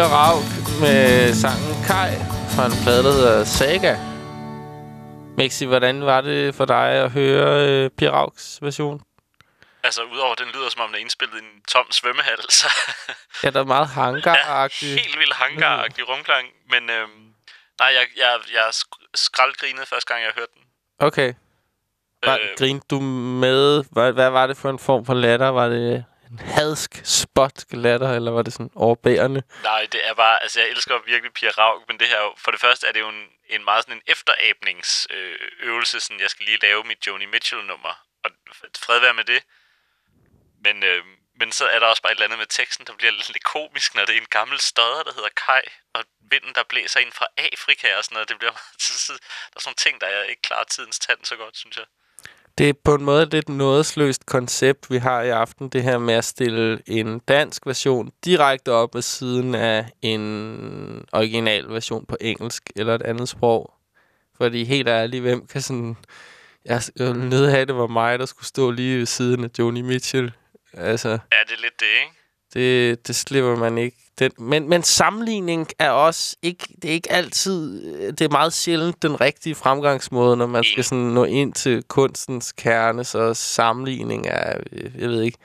Pia Rauk med sangen Kai fra en plade, der hedder Saga. Mixi, hvordan var det for dig at høre øh, Pia Rauks version? Altså, udover den lyder, som om den er indspillet i en tom svømmehal, så... Ja, der er meget hangar-agtigt. helt vildt hangar-agtig rumklang. Men øhm, nej, jeg, jeg, jeg sk- skraldgrinede første gang, jeg hørte den. Okay. Var, øh, grinede du med... Hvad, hvad var det for en form for latter? Var det en hadsk spot latter, eller var det sådan overbærende? Nej, det er bare... Altså, jeg elsker virkelig Pia Rauk, men det her... For det første er det jo en, en meget sådan en efterabningsøvelse. Øh, øvelse, sådan, jeg skal lige lave mit Joni Mitchell-nummer. Og fred være med det. Men, øh, men så er der også bare et eller andet med teksten, der bliver lidt komisk, når det er en gammel stodder, der hedder Kai, og vinden, der blæser ind fra Afrika og sådan noget. Det bliver, der er sådan nogle ting, der er ikke klarer tidens tand så godt, synes jeg. Det er på en måde lidt nådesløst koncept, vi har i aften. Det her med at stille en dansk version direkte op ved siden af en original version på engelsk eller et andet sprog. Fordi helt ærligt, hvem kan sådan... Jeg ville nødt have, det var mig, der skulle stå lige ved siden af Joni Mitchell. Altså, Ja, det er lidt det, ikke? det, det slipper man ikke. Den, men, men sammenligning er også ikke, det er ikke altid, det er meget sjældent den rigtige fremgangsmåde, når man skal sådan nå ind til kunstens kerne, så sammenligning er, øh, jeg ved ikke,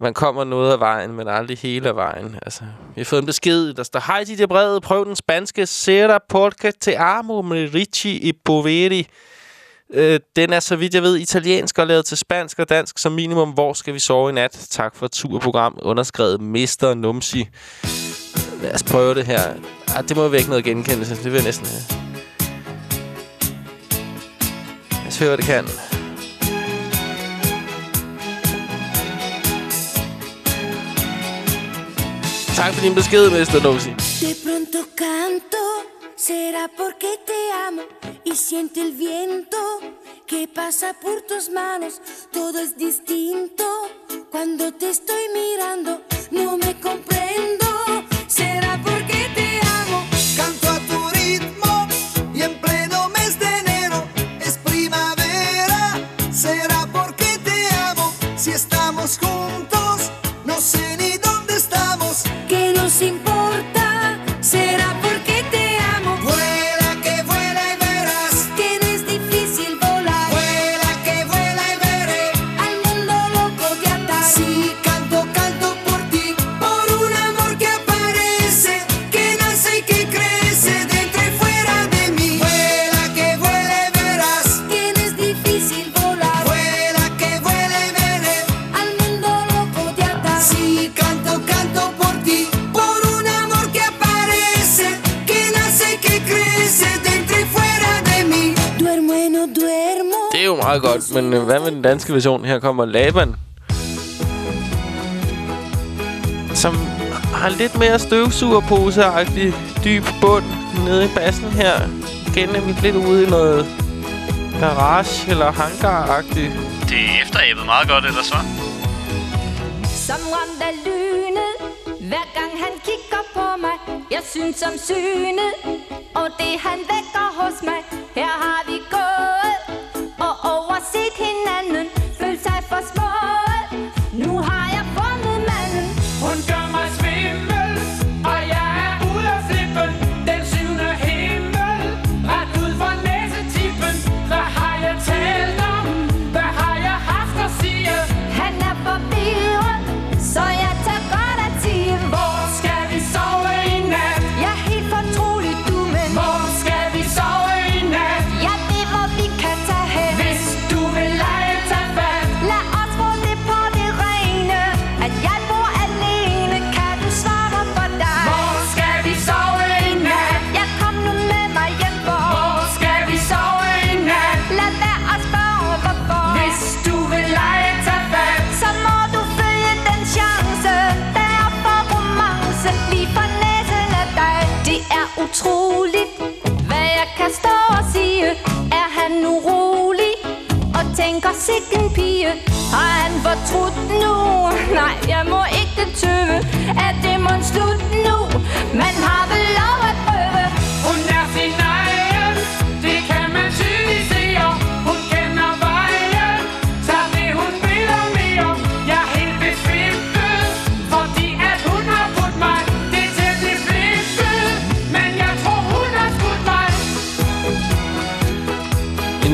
man kommer noget af vejen, men aldrig hele af vejen. Altså, vi har fået en besked, der står, Hej, dit brevet, prøv den spanske Sera Porca Te Amo med Ricci i Poveri. Øh, den er, så vidt jeg ved, italiensk og lavet til spansk og dansk som minimum. Hvor skal vi sove i nat? Tak for turprogram. Underskrevet Mester Numsi. Lad os prøve det her. Ah, det må vække noget genkendelse. Det vil jeg næsten have. Lad os høre, hvad det kan. Tak for din besked, Mester Numsi. De pronto canto, será porque te amo y siente el viento que pasa por tus manos. Todo es distinto cuando te estoy mirando. No me comprendo, meget godt, men øh, hvad med den danske version? Her kommer Laban. Som har lidt mere støvsugerpose-agtig dyb bund nede i bassen her. Igen er vi lidt ude i noget garage eller hangar-agtigt. Det er efteræbet meget godt, ellers var. Som ramt af lynet Hver gang han kigger på mig Jeg synes om synet Og det han vækker hos mig Her har vi gået Og tænker sikken pige. Har han fortrudt nu? Nej, jeg må ikke tøve Er det mon slut nu? Man har vel lov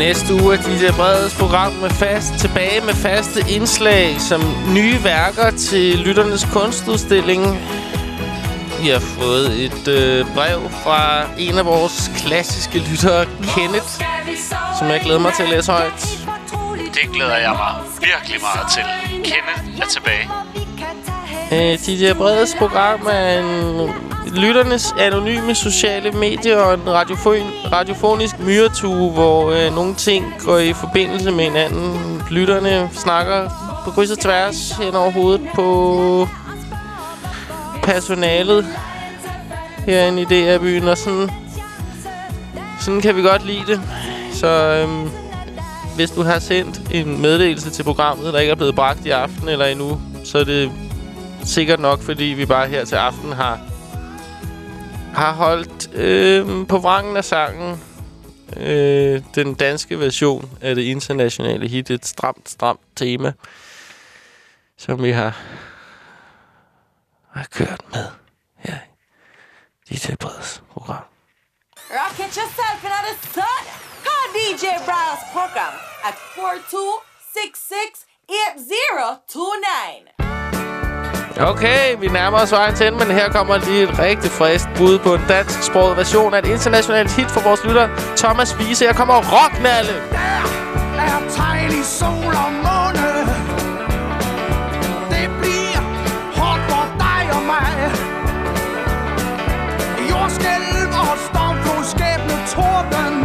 næste uge er DJ Breds program med fast tilbage med faste indslag som nye værker til lytternes kunstudstilling. Vi har fået et øh, brev fra en af vores klassiske lyttere, Kenneth, som jeg glæder mig til at læse højt. Det glæder jeg mig virkelig meget til. Kenneth er tilbage. Øh, DJ Breds program er en lytternes anonyme sociale medier og en radiofon, radiofonisk myretue, hvor øh, nogle ting går i forbindelse med hinanden. Lytterne snakker på kryds og tværs hen over hovedet på personalet herinde i DR-byen, og sådan, sådan kan vi godt lide det. Så øhm, hvis du har sendt en meddelelse til programmet, der ikke er blevet bragt i aften eller endnu, så er det sikkert nok, fordi vi bare her til aften har har holdt øh, på vrangen af sangen øh, den danske version af det internationale hit. Et stramt, stramt tema, som vi har, har kørt med her i DJ Breds program. Rocket yourself in the sun. Call DJ Browse program at 42668029. Okay, vi nærmer os vejen til men her kommer lige et rigtig frisk bud på en dansk sproget version af et internationalt hit for vores lytter. Thomas Wiese, her kommer Rocknalle. er tegn i sol og måne Det bliver hårdt for dig og mig Jordskælv og stormflod skæbne torden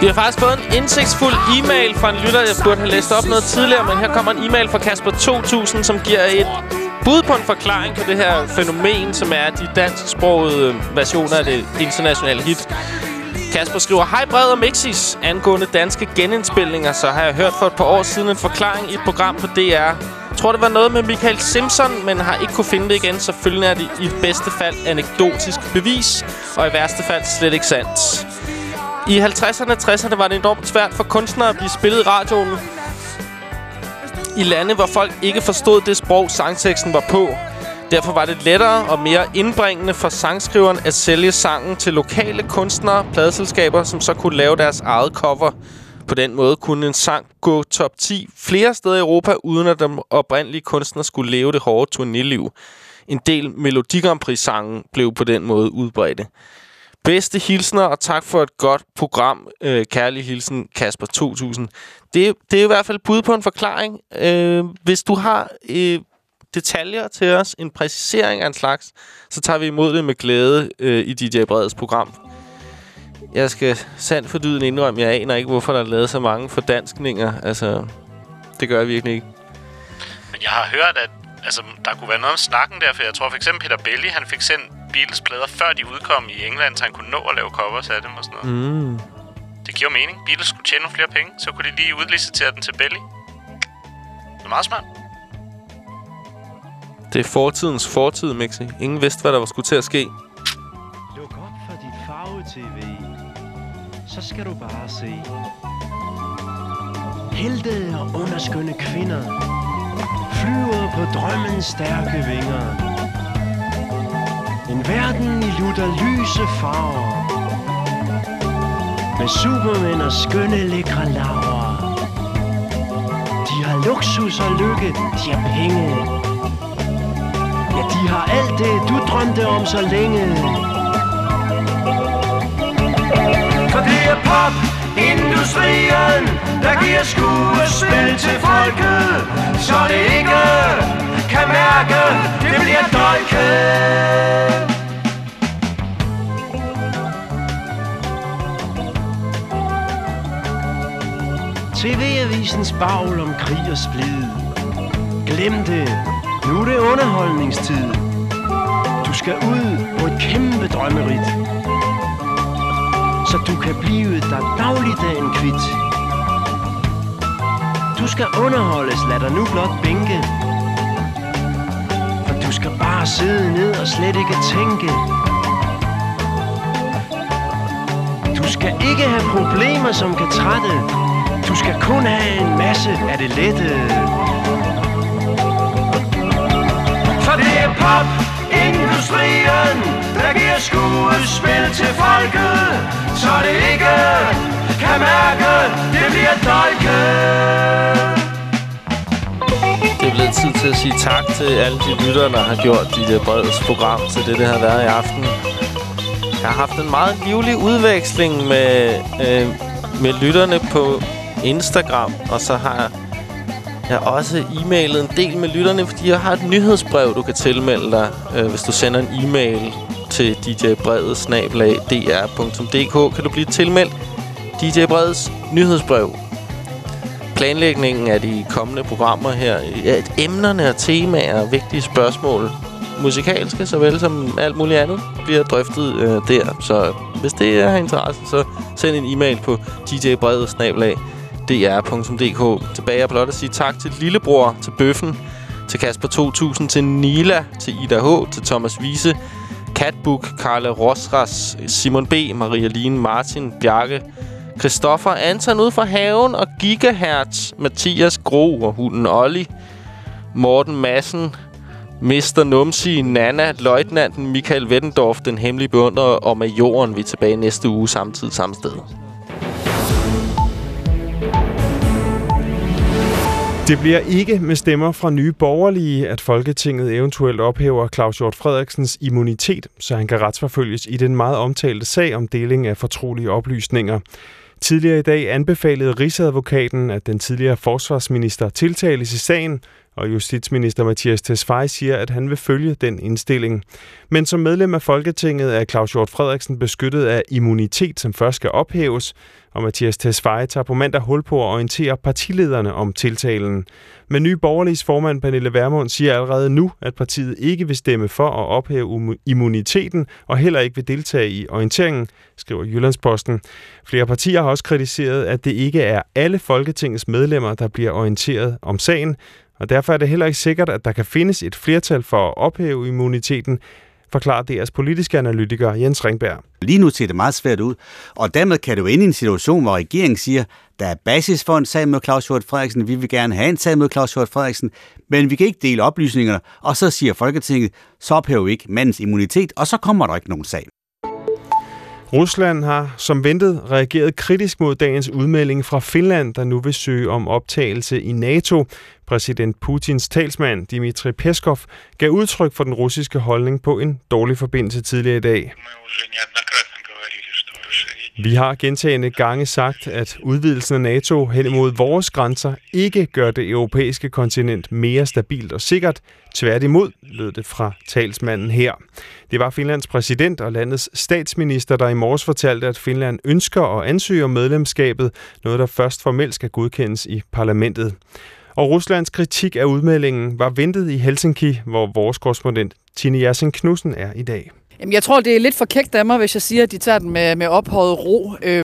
Vi har faktisk fået en indsigtsfuld e-mail fra en lytter. Jeg burde have læst op noget tidligere, men her kommer en e-mail fra Kasper 2000, som giver et bud på en forklaring på det her fænomen, som er de dansksprogede versioner af det internationale hit. Kasper skriver, Hej Bred og Mixis. Angående danske genindspilninger, så har jeg hørt for et par år siden en forklaring i et program på DR. Jeg tror, det var noget med Michael Simpson, men har ikke kunne finde det igen. Selvfølgelig er det i bedste fald anekdotisk bevis, og i værste fald slet ikke sandt. I 50'erne og 60'erne var det enormt svært for kunstnere at blive spillet i radioen i lande, hvor folk ikke forstod det sprog, sangteksten var på. Derfor var det lettere og mere indbringende for sangskriveren at sælge sangen til lokale kunstnere, pladselskaber, som så kunne lave deres eget cover. På den måde kunne en sang gå top 10 flere steder i Europa, uden at den oprindelige kunstner skulle leve det hårde turnéliv. En del Melodi Grand Prix-sangen blev på den måde udbredte. Bedste hilsner, og tak for et godt program. Øh, kærlig hilsen, Kasper 2000. Det, det er i hvert fald bud på en forklaring. Øh, hvis du har øh, detaljer til os, en præcisering af en slags, så tager vi imod det med glæde øh, i DJ Breds program. Jeg skal sandt for dyden indrømme, jeg aner ikke, hvorfor der er lavet så mange fordanskninger. Altså, det gør jeg virkelig ikke. Men jeg har hørt, at altså, der kunne være noget om snakken der, for jeg tror for eksempel Peter Belli, han fik sendt Beatles plader, før de udkom i England, så han kunne nå at lave covers af dem og sådan noget. Mm. Det giver mening. Beatles skulle tjene nogle flere penge, så kunne de lige udlicitere den til Belli. Det er meget smart. Det er fortidens fortid, Mixi. Ingen vidste, hvad der var skulle til at ske. Luk op for dit farve-tv. Så skal du bare se. Helte og underskønne kvinder flyver på drømmens stærke vinger. En verden i lutter lyse farver. Med supermænd og skønne lækre laver De har luksus og lykke, de har penge Ja, de har alt det, du drømte om så længe For det er pop, industrien, der giver skuespil til folket, så det ikke kan mærke, det bliver dolket. TV-avisens bagl om krig og splid. Glem det, nu er det underholdningstid. Du skal ud på et kæmpe drømmerit. Så du kan blive dig dagligdagen kvit. Du skal underholdes, lad dig nu blot bænke. For du skal bare sidde ned og slet ikke tænke. Du skal ikke have problemer, som kan trætte. Du skal kun have en masse af det lette. For det er pop, industrien, skuespil til folket, så det ikke kan mærke, det bliver dolket. Det er blevet tid til at sige tak til alle de lyttere, der har gjort de der breds program til det, det har været i aften. Jeg har haft en meget livlig udveksling med, øh, med lytterne på Instagram, og så har jeg også e-mailet en del med lytterne, fordi jeg har et nyhedsbrev, du kan tilmelde dig, øh, hvis du sender en e-mail til djbredet.dr.dk kan du blive tilmeldt DJ Breds nyhedsbrev. Planlægningen af de kommende programmer her, at emnerne og temaer og vigtige spørgsmål, musikalske såvel som alt muligt andet, bliver drøftet øh, der. Så hvis det er interesse, så send en e-mail på djbredet-dr.dk. Tilbage er blot at sige tak til Lillebror, til Bøffen, til Kasper 2000, til Nila, til Ida H., til Thomas Wiese, Catbook, Karla Rosras, Simon B., Maria Line, Martin, Bjarke, Christoffer, Anton ud fra haven og Gigahertz, Mathias Gro og hunden Olli, Morten Massen, Mr. Numsi, Nana, Løjtnanten, Michael Vettendorf, den hemmelige beundrer og majoren. Vi er tilbage næste uge samtidig samme sted. Det bliver ikke med stemmer fra nye borgerlige, at Folketinget eventuelt ophæver Claus Hjort Frederiksens immunitet, så han kan retsforfølges i den meget omtalte sag om deling af fortrolige oplysninger. Tidligere i dag anbefalede Rigsadvokaten, at den tidligere forsvarsminister tiltales i sagen, og justitsminister Mathias Tesfaye siger, at han vil følge den indstilling. Men som medlem af Folketinget er Claus Hjort Frederiksen beskyttet af immunitet, som først skal ophæves, og Mathias Tesfaye tager på mandag hul på at orientere partilederne om tiltalen. Men nye borgerliges formand Pernille Vermund siger allerede nu, at partiet ikke vil stemme for at ophæve immuniteten og heller ikke vil deltage i orienteringen, skriver Jyllandsposten. Flere partier har også kritiseret, at det ikke er alle Folketingets medlemmer, der bliver orienteret om sagen, og derfor er det heller ikke sikkert, at der kan findes et flertal for at ophæve immuniteten, forklarer deres politiske analytiker Jens Ringberg. Lige nu ser det meget svært ud, og dermed kan du ende i en situation, hvor regeringen siger, der er basis for en sag mod Claus Hjort Frederiksen, vi vil gerne have en sag mod Claus Hjort Frederiksen, men vi kan ikke dele oplysningerne, og så siger Folketinget, så ophæver vi ikke mandens immunitet, og så kommer der ikke nogen sag. Rusland har som ventet reageret kritisk mod dagens udmelding fra Finland, der nu vil søge om optagelse i NATO. Præsident Putins talsmand Dmitri Peskov gav udtryk for den russiske holdning på en dårlig forbindelse tidligere i dag. Vi har gentagende gange sagt, at udvidelsen af NATO hen imod vores grænser ikke gør det europæiske kontinent mere stabilt og sikkert. Tværtimod lød det fra talsmanden her. Det var Finlands præsident og landets statsminister, der i morges fortalte, at Finland ønsker og ansøger om medlemskabet, noget der først formelt skal godkendes i parlamentet. Og Ruslands kritik af udmeldingen var ventet i Helsinki, hvor vores korrespondent Tine Jersen Knudsen er i dag. Jamen, jeg tror, det er lidt for kægt af mig, hvis jeg siger, at de tager den med, med ophøjet ro. Øh,